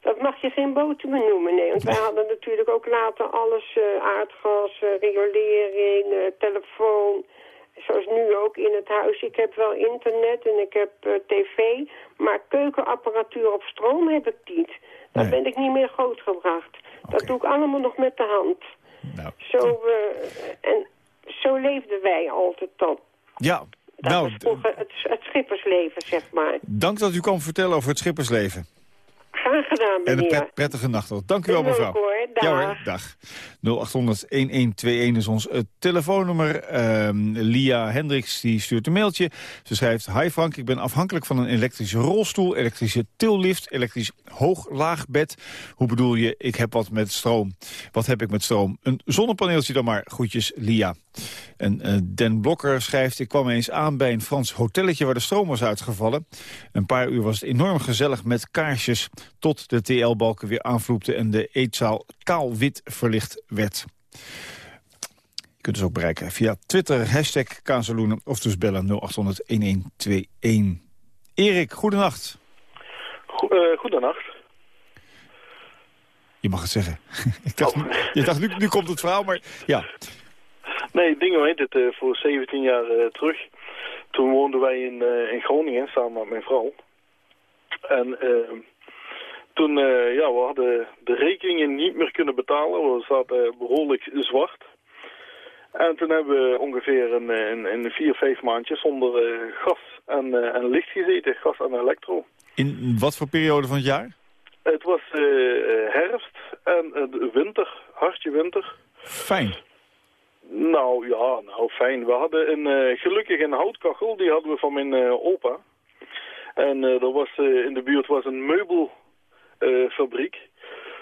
Dat mag je geen boten meer noemen, nee. Want wij hadden natuurlijk ook later alles, eh, aardgas, riolering, telefoon. Zoals nu ook in het huis. Ik heb wel internet en ik heb eh, tv, maar keukenapparatuur op stroom heb ik niet. Daar Nee. ben ik niet meer grootgebracht. Dat doe ik allemaal nog met de hand. Nou, Zo, eh, en zo leefden wij altijd dan. ja, Dat nou, vroeger het, het schippersleven, zeg maar. dank dat u kwam vertellen over het schippersleven. Graag gedaan, En een meneer. pret- prettige nacht. Dank u wel, mevrouw. Dag. Ja hoor, dag. 0800-1121 is ons eh, telefoonnummer. Ehm, Lia Hendricks die stuurt een mailtje. Ze schrijft... Hi Frank, ik ben afhankelijk van een elektrische rolstoel... elektrische tillift, elektrisch hoog-laagbed. Hoe bedoel je, ik heb wat met stroom. Wat heb ik met stroom? Een zonnepaneeltje dan maar. Groetjes, Lia. En eh, Den Blokker schrijft... Ik kwam eens aan bij een Frans hotelletje waar de stroom was uitgevallen. Een paar uur was het enorm gezellig met kaarsjes... tot de TL-balken weer aanvloepten en de eetzaal kaalwit verlicht werd. Je kunt dus ook bereiken via Twitter, hashtag Kazeloenen... of dus bellen 0800-1121. Erik, goedenacht. Go- goedenacht. Je mag het zeggen. Ik dacht, Je dacht, nu, nu komt het verhaal, maar ja. Nee, dingen weet het. eh, voor 17 jaar eh, terug. Toen woonden wij in, eh, in Groningen samen met mijn vrouw. En eh, toen, eh, ja, we hadden de rekeningen niet meer kunnen betalen. We zaten behoorlijk zwart. En toen hebben we ongeveer een, een, een vier, vijf maandjes zonder eh, gas en, eh, en licht gezeten. Gas en elektro. In wat voor periode van het jaar? Het was eh, eh, herfst en eh, winter, hartje winter. Fijn. Nou ja, nou fijn. We hadden een, eh, gelukkig een houtkachel, die hadden we van mijn eh, opa. En eh, er was, eh, in de buurt was een meubelfabriek.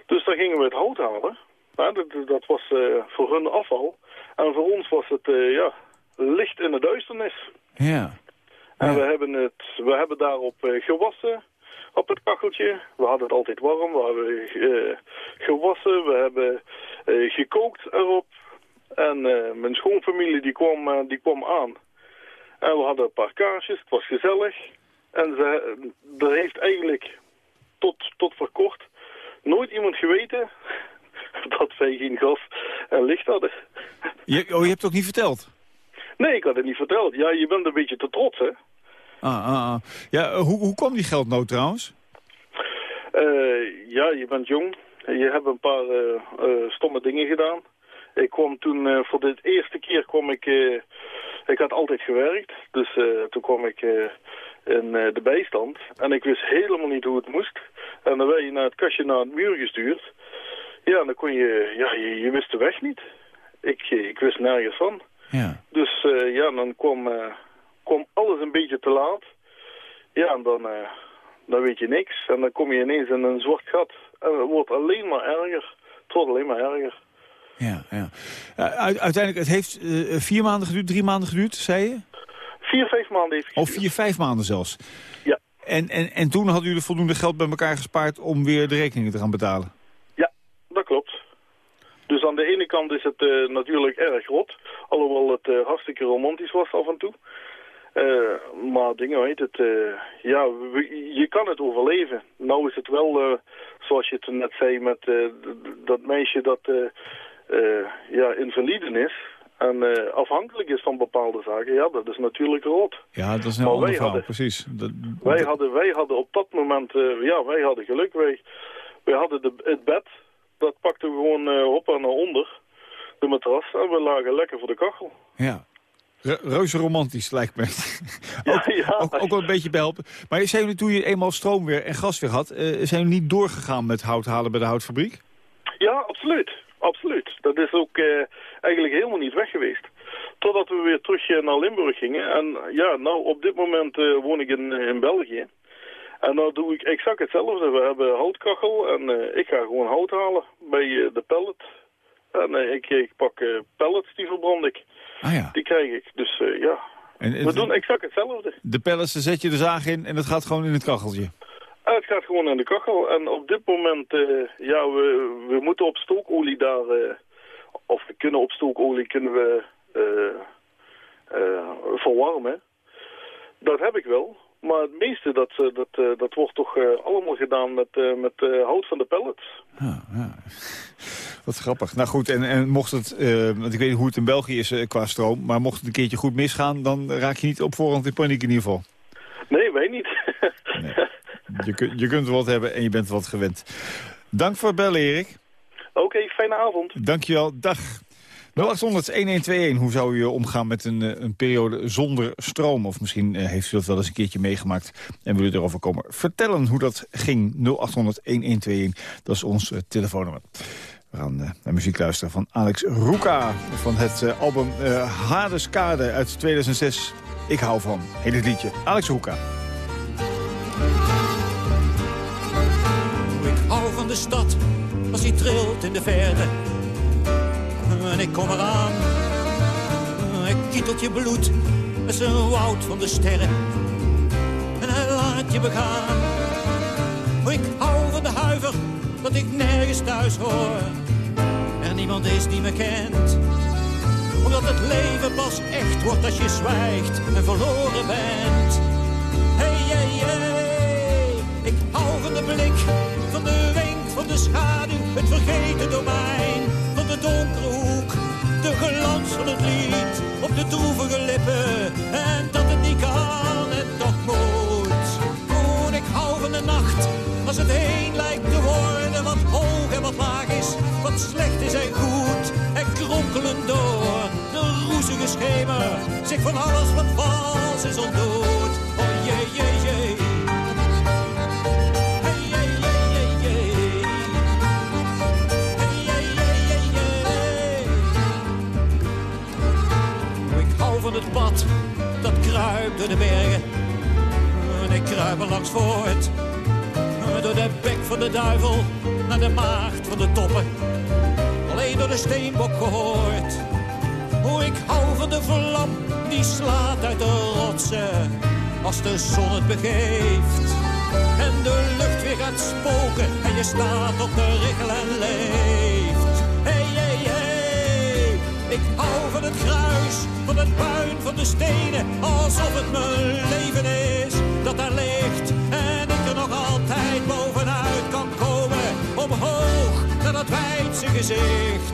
dus daar gingen we het hout halen. Ja, dat, dat was eh, voor hun afval. En voor ons was het eh, ja, licht in de duisternis. Ja. En we hebben, het, we hebben daarop eh, gewassen, op het kacheltje. We hadden het altijd warm, we hebben eh, gewassen, we hebben eh, gekookt erop. En eh, mijn schoonfamilie die kwam, eh, die kwam aan. En we hadden een paar kaarsjes, het was gezellig. En ze, er heeft eigenlijk tot, tot voor kort nooit iemand geweten dat wij geen gas en licht hadden. Je, oh, je hebt het ook niet verteld? Nee, ik had het niet verteld. Ja, je bent een beetje te trots, hè? Ah, ah, ah. Ja, eh, hoe, hoe kwam die geldnood trouwens? Eh, ja, je bent jong. Je hebt een paar eh, stomme dingen gedaan. Ik kwam toen, voor de eerste keer kwam ik... ik had altijd gewerkt, dus toen kwam ik in eh, de bijstand. En ik wist helemaal niet hoe het moest. En dan werd je naar het kastje naar het muur gestuurd. Ja, en dan kon je... Ja, je, je wist de weg niet. Ik, eh, ik wist nergens van. Ja. Dus eh, ja, dan kwam, kwam alles een beetje te laat. Ja, en dan, dan weet je niks. En dan kom je ineens in een zwart gat. En het wordt alleen maar erger. Het wordt alleen maar erger. Ja, ja. U- uiteindelijk, het heeft vier maanden geduurd, drie maanden geduurd, zei je? Vier, vijf maanden heeft Of vier, vijf maanden zelfs. Ja. En, en, en toen hadden jullie voldoende geld bij elkaar gespaard om weer de rekeningen te gaan betalen? Ja, dat klopt. Dus aan de ene kant is het eh, natuurlijk erg rot. Alhoewel het eh, hartstikke romantisch was af en toe. Eh, maar dingen, weet het, ja, we- je kan het overleven. Nou is het wel, zoals je het net zei, met dat meisje dat ja, invalide is en eh, afhankelijk is van bepaalde zaken. Ja, dat is natuurlijk rot. Ja, dat is een wij verhaal, hadden- precies. Dat, Wij hadden, wij hadden op dat moment, eh, ja, wij hadden geluk. Wij, wij hadden de, het bed, dat pakte we gewoon op en naar onder, de matras, en we lagen lekker voor de kachel. Ja. Re- Reuze romantisch, lijkt me. ook, ja. ook, ook wel een beetje behelpen. Maar zijn jullie toen je eenmaal stroom weer en gas weer had... zijn jullie niet doorgegaan met hout halen bij de houtfabriek? Ja, absoluut. Absoluut. Dat is ook eigenlijk helemaal niet weg geweest. Totdat we weer terug naar Limburg gingen. En ja, nou op dit moment eh, woon ik in, in België. En nou doe ik exact hetzelfde. We hebben houtkachel en eh, ik ga gewoon hout halen bij eh, de pellet. En ik, ik pak pellets, die verbrand ik. Ah ja. Die krijg ik. Dus ja, En, we doen exact hetzelfde. De pellets zet je de zaag in en dat gaat gewoon in het kacheltje. Het gaat gewoon in de kachel. En op dit moment, ja, we, we moeten op stookolie daar... of we kunnen op stookolie kunnen we eh, eh, verwarmen. Dat heb ik wel. Maar het meeste, dat, eh, dat, dat wordt toch allemaal gedaan met, met hout van de pellets. Wat grappig. Nou goed, en, en mocht het, want ik weet niet hoe het in België is qua stroom... maar mocht het een keertje goed misgaan, dan raak je niet op voorhand in paniek in ieder geval. Nee, wij niet. Je, kunt je kunt wat hebben en je bent wat gewend. Dank voor het bellen, Erik. Oké, fijne avond. Dankjewel, dag. 0800-1121, hoe zou u omgaan met een, eh, een periode zonder stroom? Of misschien eh, heeft u dat wel eens een keertje meegemaakt en wil u erover komen vertellen hoe dat ging. 0800-1121, dat is ons eh, telefoonnummer. We gaan eh, naar muziek luisteren van Alex Roeka van het eh, album eh Hadeskade uit 2006. Ik hou van. Heel het liedje. Alex Roeka. Ik hou van de stad als die trilt in de verte. En ik kom eraan. Het kietelt je bloed. Is een woud van de sterren. En hij laat je begaan. Ik hou van de huiver dat ik nergens thuis hoor. Er niemand is die me kent. Omdat het leven pas echt wordt als je zwijgt en verloren bent. Hey, hey, hey. Ik hou van de blik, van de wenk, van de schaduw, het vergeten domein. Van de donkere hoek, de glans van het lied, op de droevige lippen. En dat het niet kan en toch moet. Oh, ik hou van de nacht, als het heen lijkt te worden. Wat hoog en wat laag is, wat slecht is en goed. En kronkelend door, de roezige schemer. Zich van alles wat vals is ontdoet. Door de bergen. En ik kruip er langs voort. Door de bek van de duivel naar de maagd van de toppen. Alleen door de steenbok gehoord. Hoe ik hou van de vlam die slaat uit de rotsen. Als de zon het begeeft. En de lucht weer gaat spoken. En je staat op de richel en leeft. Hey, hey, hey. Ik hou van het gruis, van het puin, van de stenen. Alsof het mijn leven is dat daar ligt. En ik er nog altijd bovenuit kan komen. Omhoog naar dat wijdse gezicht.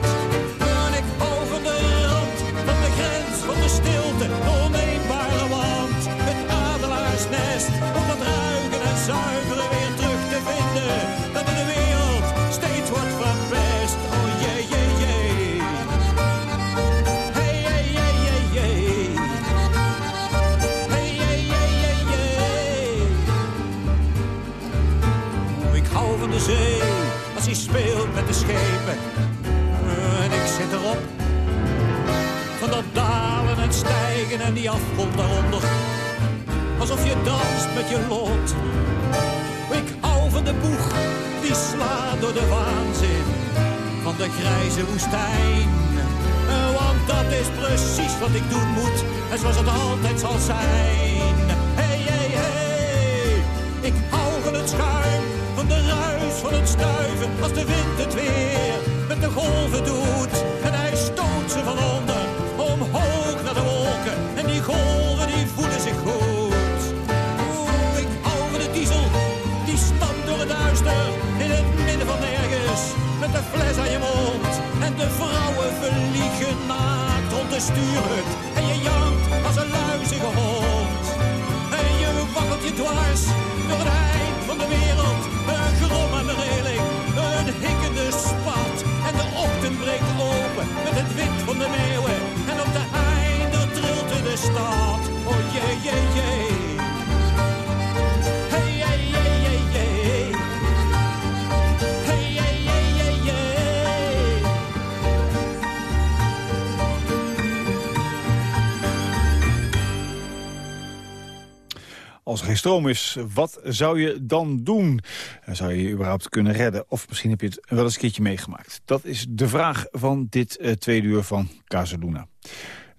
Stroom is, wat zou je dan doen? En Zou je je überhaupt kunnen redden? Of misschien heb je het wel eens een keertje meegemaakt. Dat is de vraag van dit uh, tweede uur van Casaluna.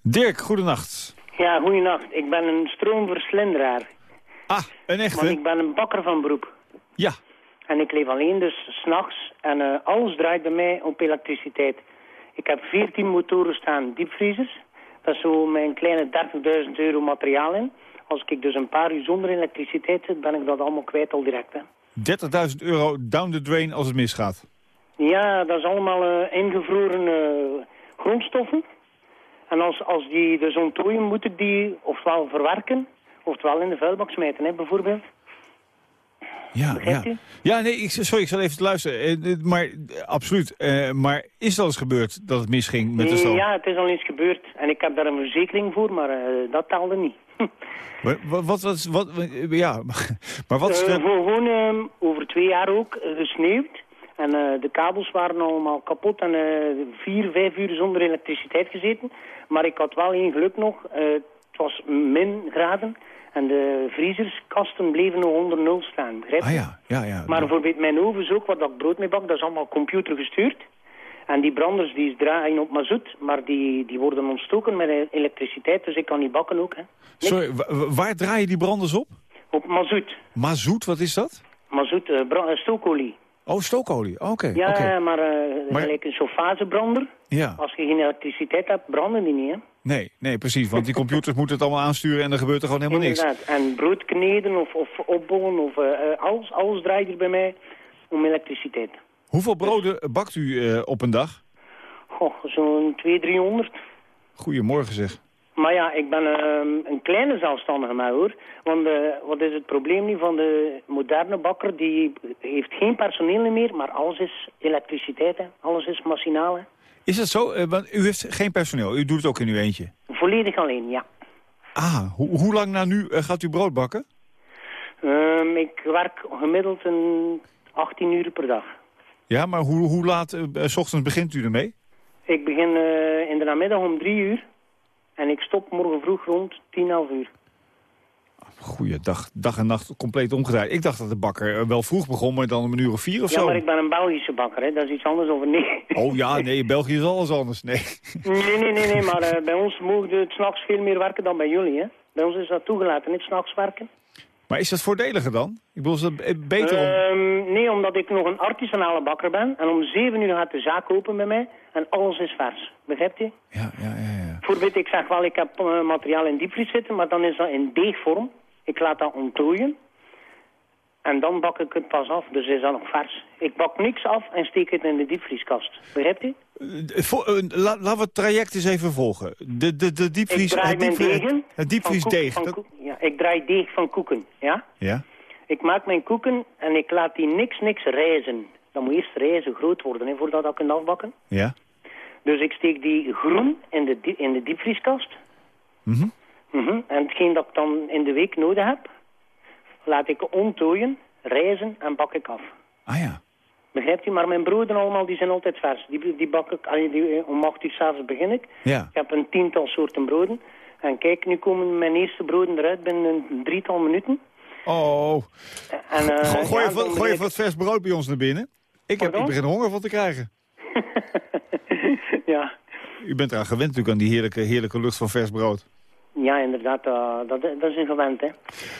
Dirk, goedenacht. Ja, goedenacht. Ik ben een stroomverslinderaar. Ah, een echte? Want ik ben een bakker van beroep. Ja. En ik leef alleen dus s'nachts. En uh, alles draait bij mij op elektriciteit. Ik heb 14 motoren staan, diepvriezers. Dat is zo mijn kleine 30.000 euro materiaal in. Als ik dus een paar uur zonder elektriciteit zit, ben ik dat allemaal kwijt al direct. 30.000 euro down the drain als het misgaat? Ja, dat is allemaal uh, ingevroren uh, grondstoffen. En als, als die dus ontdooien, moet ik die ofwel verwerken, oftewel in de vuilbak smijten, hè, bijvoorbeeld. Ja, ja. ja, nee, ik, sorry, ik zal even luisteren. Uh, maar absoluut. Maar is dat eens gebeurd dat het misging met de stroom? Ja, het is al eens gebeurd. En ik heb daar een verzekering voor, maar dat taalde niet. wat, wat, wat, wat, ja, maar wat. Gewoon ehm, over twee jaar ook gesneeuwd. En de kabels waren allemaal kapot en vier, vijf uur zonder elektriciteit gezeten. Maar ik had wel één geluk nog. het was min graden. En de vriezerskasten bleven nog onder nul staan? Ah ja, ja, ja. Maar bijvoorbeeld mijn ovens ook, waar ik brood mee bak, dat is allemaal computergestuurd. En die branders die draaien op mazoet, maar die, die worden ontstoken met elektriciteit, dus ik kan niet bakken ook. Hè. Sorry, waar draaien die branders op? Op mazoet. Mazoet, wat is dat? Mazoet, uh, stookolie. Oh, stookolie, oké. ja, okay. maar, uh, maar gelijk een sofasebrander. Ja. Als je geen elektriciteit hebt, branden die niet, hè? Nee, nee, precies. Want die computers moeten het allemaal aansturen en er gebeurt er gewoon helemaal Inderdaad. niks. En brood kneden of, of opbouwen of uh, alles, alles draait er bij mij om elektriciteit. Hoeveel broden bakt u uh, op een dag? Goh, zo'n 200, 300. Goedemorgen zeg. Maar ja, ik ben uh, een kleine zelfstandige maar hoor. Want uh, wat is het probleem nu van de moderne bakker? Die heeft geen personeel meer, maar alles is elektriciteit. Hè. Alles is machinaal. Hè. Is dat zo? Uh, want u heeft geen personeel. U doet het ook in uw eentje? Volledig alleen, ja. Ah, ho hoe lang na nu gaat u brood bakken? Um, ik werk gemiddeld een 18 uur per dag. Ja, maar hoe, hoe laat s ochtends begint u ermee? Ik begin in de namiddag om 3 uur. En ik stop morgen vroeg rond 10, 11 uur. Goeiedag, dag en nacht compleet omgedraaid. Ik dacht dat de bakker wel vroeg begon, maar dan om een uur of vier of ja, zo. Ja, maar ik ben een Belgische bakker, hè. dat is iets anders over nee. Oh ja, nee, België is alles anders, nee. Nee, nee, nee, nee maar uh, bij ons mogen het s'nachts veel meer werken dan bij jullie, hè. Bij ons is dat toegelaten, niet s'nachts werken. Maar is dat voordeliger dan? Ik bedoel, is dat beter om... Um, nee, omdat ik nog een artisanale bakker ben. En om zeven uur gaat de zaak open bij mij. En alles is vers. Begrijpt u? Ja, ja, ja. ja. Bijvoorbeeld, ik zeg wel, ik heb uh, materiaal in diepvries zitten. Maar dan is dat in deegvorm. Ik laat dat ontdooien. En dan bak ik het pas af. Dus is dat nog vers. Ik bak niks af en steek het in de diepvrieskast. Begrijpt u? Uh, Laten la, we het traject eens even volgen. De, de, de diepvries, ik draai het, diepvries, het diepvriesdeeg. Koek, ja, ik draai deeg van koeken. Ja? Ja. Ik maak mijn koeken en ik laat die niks, niks rijzen. Dan moet eerst rijzen groot worden hè, voordat ik kan afbakken. Ja. Dus ik steek die groen in de, in de diepvrieskast. Mm. Mm -hmm. En hetgeen dat ik dan in de week nodig heb, laat ik ontdooien, rijzen en bak ik af. Ah ja. Begrijpt u? Maar mijn broden allemaal, die zijn altijd vers. Die, die bak ik, die, om acht uur s'avonds begin ik. Ja. Ik heb een tiental soorten broden. En kijk, nu komen mijn eerste broden eruit binnen een drietal minuten. Oh. En, uh, Go gooi, ja, even, gooi even wat vers brood bij ons naar binnen. Ik, heb, ik begin honger van te krijgen. ja. U bent eraan gewend natuurlijk aan die heerlijke, heerlijke lucht van vers brood. Ja, inderdaad, uh, dat, dat is een gewend, hè.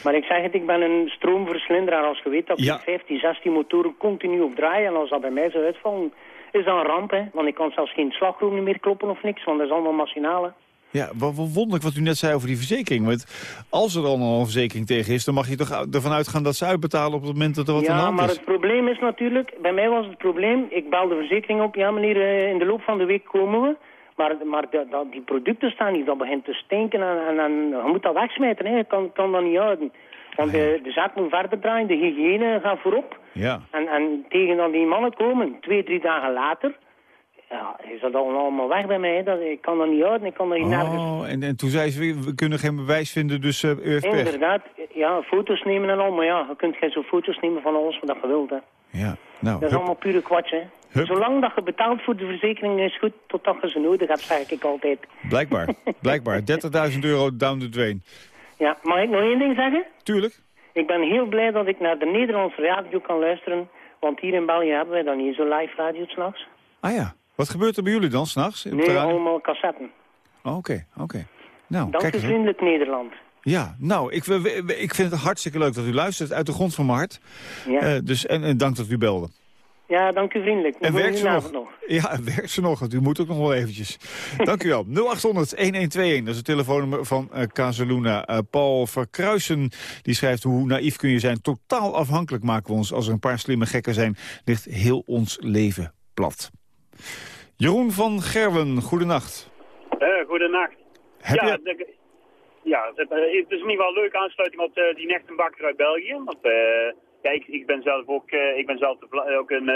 Maar ik zeg het, ik ben een stroomverslinderaar. Als je weet dat ja. ik 15, 16 motoren continu op draaien... en als dat bij mij zou uitvallen, is dat een ramp, hè. Want ik kan zelfs geen slagroom meer kloppen of niks, want dat is allemaal machinale. Ja, wat, wonderlijk wat u net zei over die verzekering. Want als er dan al een verzekering tegen is... dan mag je toch ervan uitgaan dat ze uitbetalen op het moment dat er wat ja, aan de hand maar is. het probleem is natuurlijk... Bij mij was het probleem, ik bel de verzekering op... ja meneer, uh, in de loop van de week komen we... Maar, maar die producten staan niet, dat begint te stinken en, en, en je moet dat wegsmijten, hè. je kan, kan dat niet houden. Want de, de zaak moet verder draaien, de hygiëne gaat voorop. Ja. En, en tegen dat die mannen komen, twee, drie dagen later, ja, is dat allemaal weg bij mij. Dat, ik kan dat niet houden, ik kan dat niet nergens. Oh, en, en toen zei ze, we kunnen geen bewijs vinden, dus uh. Inderdaad, ja, foto's nemen en al, maar ja, je kunt geen zo foto's nemen van alles wat je wilt, hè. Ja, nou, dat is allemaal pure kwats, hè. Hup. Zolang dat je betaalt voor de verzekering is goed, totdat je ze nodig hebt, zeg ik altijd. Blijkbaar, blijkbaar. 30.000 euro down the drain. Ja, mag ik nog één ding zeggen? Tuurlijk. Ik ben heel blij dat ik naar de Nederlandse radio kan luisteren. Want hier in België hebben wij dan niet zo live radio s'nachts. Ah ja. Wat gebeurt er bij jullie dan s'nachts? Nee, allemaal cassetten. Oh, Oké, oké. Nou, Dank kijk u vriendelijk Nederland. Ja, nou, ik, we- we- ik vind het hartstikke leuk dat u luistert. Uit de grond van mijn hart. Ja, Eh, dus, en, en dank dat u belde. ja dank u vriendelijk. En werkt ze nog? Ja, en werkt ze nog, want u moet ook nog wel eventjes. Dank u wel. 0800-1121, dat is het telefoonnummer van eh Casaluna. Eh, Paul Verkruisen die schrijft hoe naïef kun je zijn. Totaal afhankelijk maken we ons. Als er een paar slimme gekken zijn, ligt heel ons leven plat. Jeroen van Gerwen, goedenacht. Eh, goedenacht. Heb ja, je- ja, het, eh, is in ieder geval een leuke aansluiting op eh, die nechtenbakker uit België. Want eh, ja, ik, ik ben zelf ook, ik ben zelf ook een,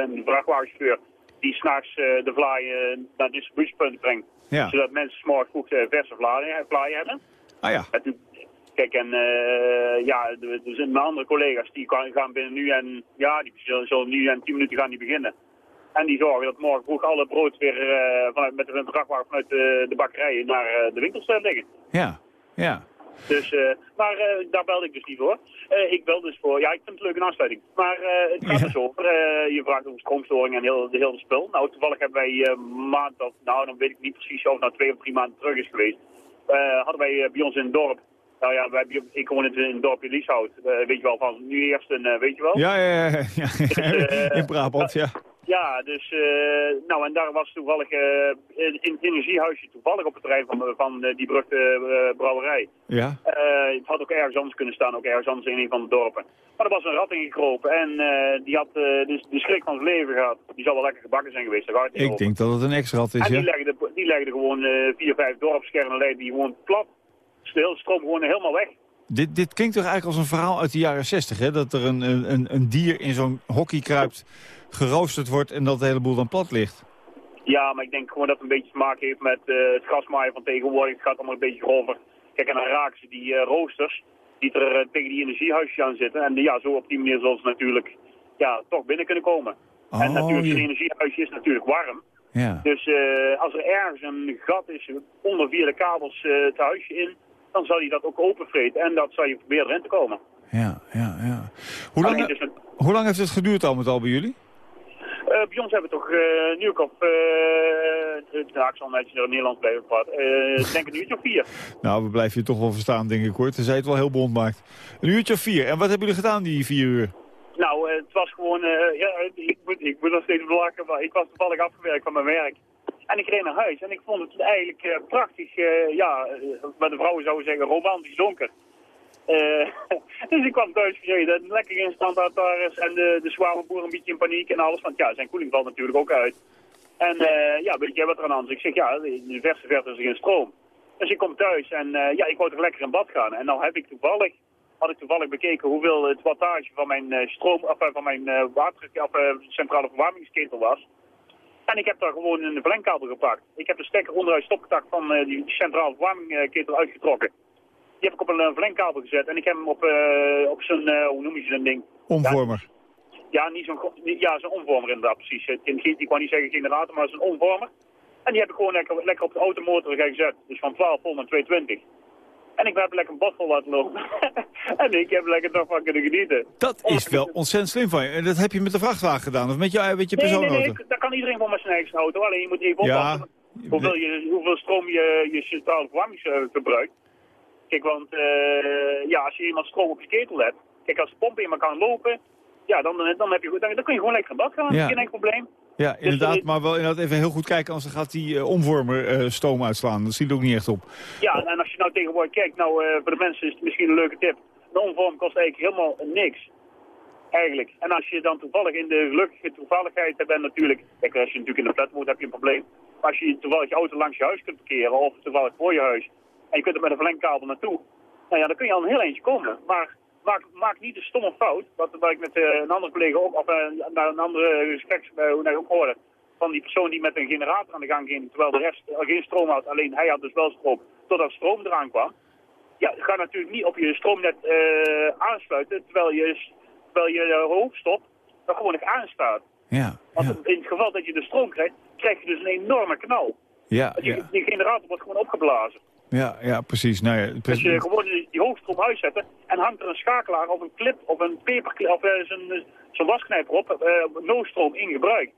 een vrachtwagenchauffeur die s'nachts de vlaaien naar distributiepunten brengt. Ja. Zodat mensen s'morgens vroeg eh, verse vlaaien, vlaaien hebben. Ah ja. En toen- Kijk, en eh, ja, er zijn mijn andere collega's die gaan binnen nu en ja, die zullen, nu en 10 minuten gaan die beginnen. En die zorgen dat morgen vroeg alle brood weer vanuit, met een vrachtwagen vanuit de, de bakkerij naar de winkels liggen. Ja, ja. Dus, eh, maar eh, daar belde ik dus niet voor. Eh, ik bel dus voor, ja, ik vind het leuk een aansluiting. Maar het gaat dus over, je vraagt over stroomstoring en heel, de hele spul. Nou, toevallig hebben wij maand of, nou, dan weet ik niet precies of het nou twee of drie maanden terug is geweest. hadden wij bij ons in het dorp, nou ja, wij, ik woon in het dorpje Lieshout, weet je wel, van nu eerst een, weet je wel. Ja, ja, ja, ja. eh, In Brabant, ja. Ja, dus, eh, nou en daar was toevallig eh, in in het energiehuisje, toevallig op het terrein van, van eh, die brugge eh, brouwerij. Ja. Eh, het had ook ergens anders kunnen staan, ook ergens anders in een van de dorpen. Maar er was een rat ingekropen en eh, die had eh, dus de schrik van zijn leven gehad. Die zal wel lekker gebakken zijn geweest, daar het Ik denk dat het een ex-rat is, En die ja. legde, die legde gewoon eh, vier, vijf dorpskernen die gewoon plat. Stil, stroom gewoon helemaal weg. Dit, dit klinkt toch eigenlijk als een verhaal uit de jaren 60, hè? Dat er een, een, een- een dier in zo'n hockey kruipt, geroosterd wordt en dat de hele boel dan plat ligt. Ja, maar ik denk gewoon dat het een beetje te maken heeft met eh, het grasmaaien van tegenwoordig. Het gaat allemaal een beetje grover. Kijk, en dan raken ze die eh, roosters die er eh, tegen die energiehuisjes aan zitten. En ja, zo op die manier zullen ze natuurlijk ja, toch binnen kunnen komen. en Oh, natuurlijk, zo'n energiehuisje is natuurlijk warm. Ja. Dus als er ergens een gat is onder via de kabels het huisje in, dan zal hij dat ook openvreten. En dat zal je proberen erin te komen. Ja, ja, ja. Hoe lang, dus een- hoe lang heeft het geduurd al met al bij jullie? Eh, bij ons hebben we toch eh nu ook op, uh, ik zal netjes naar Nederlands blijven praten, Eh, ik denk een uurtje of vier. Nou, we blijven je toch wel verstaan, denk ik hoor. Tenzij het wel heel bond maakt. Een uurtje of vier. En wat hebben jullie gedaan die vier uur? Nou, eh, het was gewoon, eh, ja, ik moet, ik moet nog steeds lachen, maar ik was toevallig afgewerkt van mijn werk. En ik reed naar huis en ik vond het eigenlijk eh, prachtig, eh, ja, eh, wat de vrouwen zouden zeggen, romantisch donker. Dus ik kwam thuis gereden, lekker in standaardtaris en de, de zware boer een beetje in paniek en alles. Want ja, zijn koeling valt natuurlijk ook uit. En ja, weet jij wat er aan de hand is? Ik zeg, ja, in de verste verte is er geen stroom. Dus ik kom thuis en ja, ik wou toch lekker in bad gaan. En nou heb ik toevallig, had ik toevallig bekeken hoeveel het wattage van mijn stroom, of van mijn water, of centrale verwarmingsketel was. En ik heb daar gewoon een verlengkabel gepakt. Ik heb de stekker onderuit stopcontact van eh, die centrale verwarmingketel uitgetrokken. Die heb ik op een eh, verlengkabel gezet en ik heb hem op, eh, op zijn, hoe noem je zo'n ding? Omvormer. Ja, niet zo'n ja, zo'n omvormer inderdaad, precies. Ik wou niet zeggen generator, maar zo'n omvormer. En die heb ik gewoon lekker, lekker op de automotor gezet. Dus van 12 volt naar 220. En ik heb lekker een vol laten lopen. en ik heb lekker nog van kunnen genieten. Dat is wel ontzettend slim van je. En dat heb je met de vrachtwagen gedaan, of met je, met je Nee, nee, persoonauto? nee, dat kan iedereen van met zijn eigen auto. Alleen je moet even Ja. oppassen hoeveel, je, hoeveel stroom je, je centrale verwarming eh, verbruikt. Kijk, want eh, ja, als je eenmaal stroom op je ketel hebt, kijk, als de pomp eenmaal kan lopen, ja, dan, dan, heb je, dan, dan kun je gewoon lekker in bad gaan. Ja. Geen enkel probleem. Ja, inderdaad, maar wel inderdaad even heel goed kijken, anders dan gaat die eh, omvormer eh, stoom uitslaan. Dat ziet er ook niet echt op. Ja, en als je nou tegenwoordig kijkt, nou eh, voor de mensen is het misschien een leuke tip. Een omvorm kost eigenlijk helemaal niks. Eigenlijk. En als je dan toevallig in de gelukkige toevalligheid bent natuurlijk, kijk als je natuurlijk in een flat woont heb je een probleem. Maar als je toevallig je auto langs je huis kunt parkeren of toevallig voor je huis en je kunt er met een verlengkabel naartoe, nou ja, dan kun je al een heel eentje komen. Maar maak, maak niet de stomme fout, wat, wat ik met eh, een andere collega ook, of eh, naar een andere gesprek eh, hoe ik ook hoorde, van die persoon die met een generator aan de gang ging, terwijl de rest eh, geen stroom had, alleen hij had dus wel stroom, totdat stroom eraan kwam. Ja, ga natuurlijk niet op je stroomnet eh, aansluiten, terwijl je, terwijl je hoofd stopt, dan gewoon nog aanstaat. Ja, Want in het geval dat je de stroom krijgt, krijg je dus een enorme knal. ja, Die, ja. die generator wordt gewoon opgeblazen. Ja, ja, precies. Nou ja, Dus je gewoon die, die hoogstroom uitzetten en hangt er een schakelaar of een clip of een paperclip of uh, zo'n zo wasknijper op, uh, noodstroom in gebruik.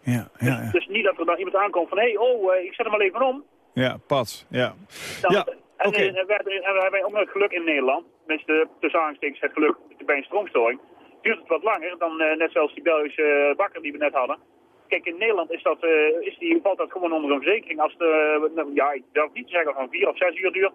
Ja, ja, ja. Dus niet dat er dan iemand aankomt van, hé, hey, oh, uh, ik zet hem al even om. Ja, pas, ja. Dan, ja, en, oké. en, we hebben, en we hebben ook geluk in Nederland, tenminste tussen aanstekens het geluk bij een stroomstoring, duurt het wat langer dan net zoals die Belgische bakker die we net hadden. Kijk, in Nederland is dat, uh, is die, valt dat gewoon onder een verzekering. Als de, nou, ja, ik durf niet te zeggen van vier of zes uur duurt.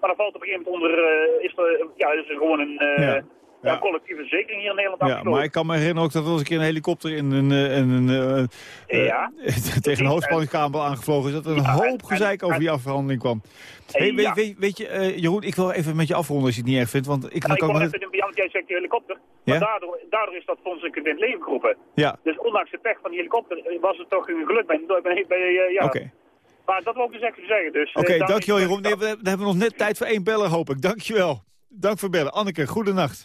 Maar dan valt op een gegeven moment onder, uh, is er, ja, is gewoon een, Ja. Ja. Collectieve verzekering hier in Nederland Ja, maar ik kan me herinneren ook dat er eens een keer een helikopter in een, eh, in een, eh, eh, Ja. tegen een hoogspanningskabel aangevlogen is. Dat er een hoop gezeik over die afhandeling kwam. Hey, weet, weet, weet je, Jeroen, ik wil even met je afronden als je het niet erg vindt. Want ik, ik kan wou me even, want jij zegt die helikopter. Ja? Maar daardoor, daardoor is dat fonds in het leven geroepen. Ja, Dus ondanks de pech van die helikopter was het toch een geluk bij, bij, bij ja. oké. Maar dat wil ik dus even zeggen. Dus, Oké, daar- dankjewel Jeroen. Nee, we, we hebben nog net tijd voor één beller, hoop ik. Dankjewel. Dank voor bellen. Anneke, goedenacht.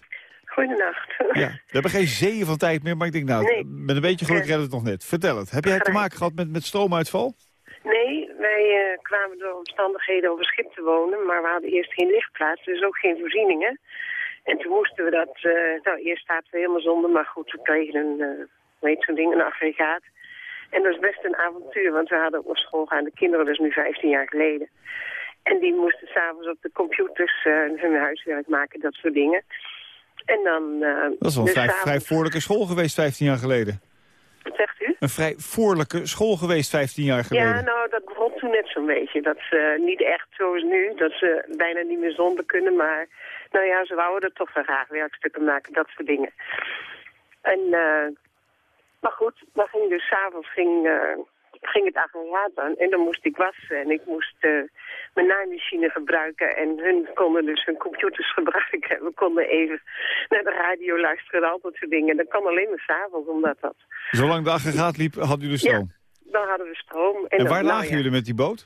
Goedenacht. Ja, we hebben geen zeeën van tijd meer, maar ik denk nou, Nee. met een beetje geluk redden we het nog net. Vertel het. Heb jij te maken gehad met, met stroomuitval? Nee, wij eh, kwamen door omstandigheden over schip te wonen, maar we hadden eerst geen lichtplaats, dus ook geen voorzieningen. En toen moesten we dat, eh, nou eerst staat we helemaal zonder, maar goed, we kregen een, uh, weet zo'n ding, een aggregaat. En dat is best een avontuur, want we hadden ook nog school gaan, de kinderen, dus nu 15 jaar geleden. En die moesten s'avonds op de computers eh, hun huiswerk maken, dat soort dingen. En dan... eh, Dat is wel een dus vrij, s'avonds- vrij voorlijke school geweest 15 jaar geleden. Wat zegt u? Een vrij voorlijke school geweest 15 jaar geleden. Ja, nou, dat begon toen net zo'n beetje. Dat ze niet echt zoals nu, dat ze bijna niet meer zonder kunnen. Maar nou ja, ze wouden er toch wel graag werkstukken maken, dat soort dingen. En, eh, maar goed, dan ging dus s'avonds ging, ging het aggregaat aan. En dan moest ik wassen en ik moest eh, mijn naaimachine gebruiken. En hun konden dus hun computers gebruiken. En we konden even naar de radio luisteren en al dat soort dingen. Dat kan alleen maar s'avonds, omdat dat... Zolang de aggregaat liep, had u de stroom. Dan hadden we stroom. en dan- waar nou lagen ja. jullie met die boot?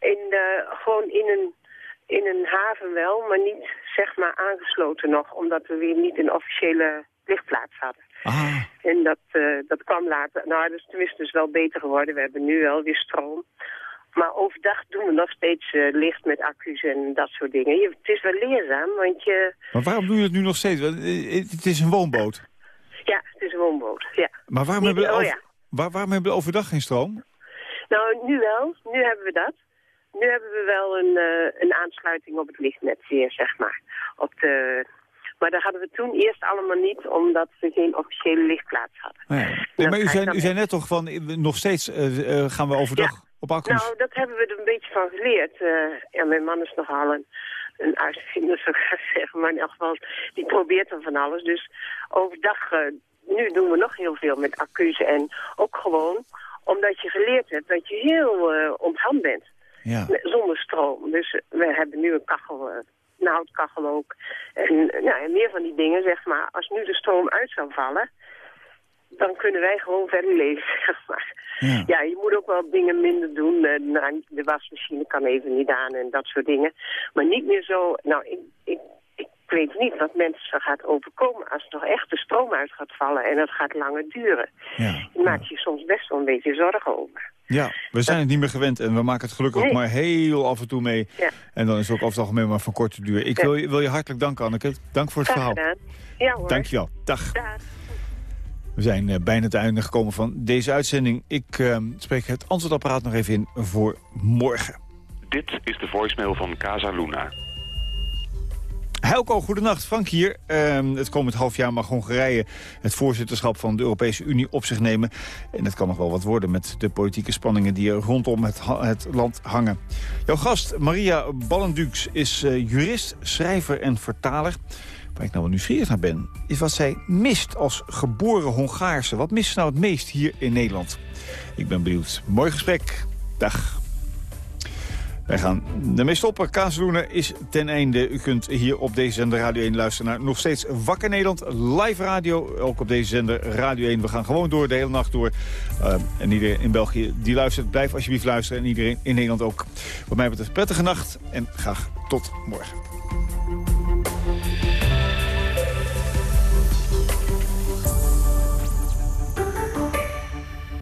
In, eh, gewoon in een, in een haven wel, maar niet zeg maar aangesloten nog. Omdat we weer niet een officiële lichtplaats hadden. Ah, En dat, eh, dat kwam later. Nou, dat is tenminste dus wel beter geworden. We hebben nu wel weer stroom. Maar overdag doen we nog steeds eh, licht met accu's en dat soort dingen. Je, het is wel leerzaam, want je... maar waarom doen jullie het nu nog steeds? Eh, Het is een woonboot. Ja, het is een woonboot, ja. Maar waarom Niet- hebben, we oh over- ja. waar, waarom hebben we overdag geen stroom? Nou, nu wel. Nu hebben we dat. Nu hebben we wel een, een aansluiting op het lichtnet weer, zeg maar. Op de... Maar dat hadden we toen eerst allemaal niet, omdat we geen officiële lichtplaats hadden. Nee, maar u zei, u zei net toch van, nog steeds eh, gaan we overdag op accu's? Nou, dat hebben we er een beetje van geleerd. Ja, mijn man is nogal een, een uitvinder, zou ik gaan zeggen. Maar in elk geval, die probeert dan van alles. Dus overdag, nu doen we nog heel veel met accu's. En ook gewoon omdat je geleerd hebt dat je heel eh onthand bent. Ja. Zonder stroom. Dus we hebben nu een kachel, een houtkachel ook. En, eh, nou, en meer van die dingen, zeg maar. Als nu de stroom uit zou vallen, dan kunnen wij gewoon verder leven, zeg maar. Ja. Ja, je moet ook wel dingen minder doen. Eh, nou, de wasmachine kan even niet aan en dat soort dingen. Maar niet meer zo... Nou, ik, ik, ik weet niet wat mensen gaat overkomen als er nog echt de stroom uit gaat vallen en het gaat langer duren. Ja, Daar maak je je soms best wel een beetje zorgen over. ja, we zijn het niet meer gewend en we maken het gelukkig Nee. maar heel af en toe mee. Ja. En dan is het ook over het algemeen maar van korte duur. Ik Ja. wil, je, wil je hartelijk danken, Anneke. Dank voor het Graag verhaal. gedaan. Ja hoor. Dankjewel. Dag. Dag. We zijn eh, bijna het einde gekomen van deze uitzending. Ik eh, spreek het antwoordapparaat nog even in voor morgen. Dit is de voicemail van Casa Luna. Helco, goedenacht. Frank hier. Ehm, het komend half jaar mag Hongarije het voorzitterschap van de Europese Unie op zich nemen. En het kan nog wel wat worden met de politieke spanningen die er rondom het, land hangen. Jouw gast, Maria Ballendux, is eh, jurist, schrijver en vertaler. Waar ik nou wel nieuwsgierig naar ben, is wat zij mist als geboren Hongaarse. Wat mist ze nou het meest hier in Nederland? Ik ben benieuwd. Mooi gesprek. Dag. Wij gaan ermee stoppen. Kazeloenen is ten einde. U kunt hier op deze zender Radio 1 luisteren naar nog steeds Wakker Nederland. Live radio, ook op deze zender Radio 1. We gaan gewoon door, de hele nacht door. Uh, en iedereen in België die luistert, blijf alsjeblieft luisteren. En iedereen in Nederland ook. Wat mij betreft prettige nacht en graag tot morgen.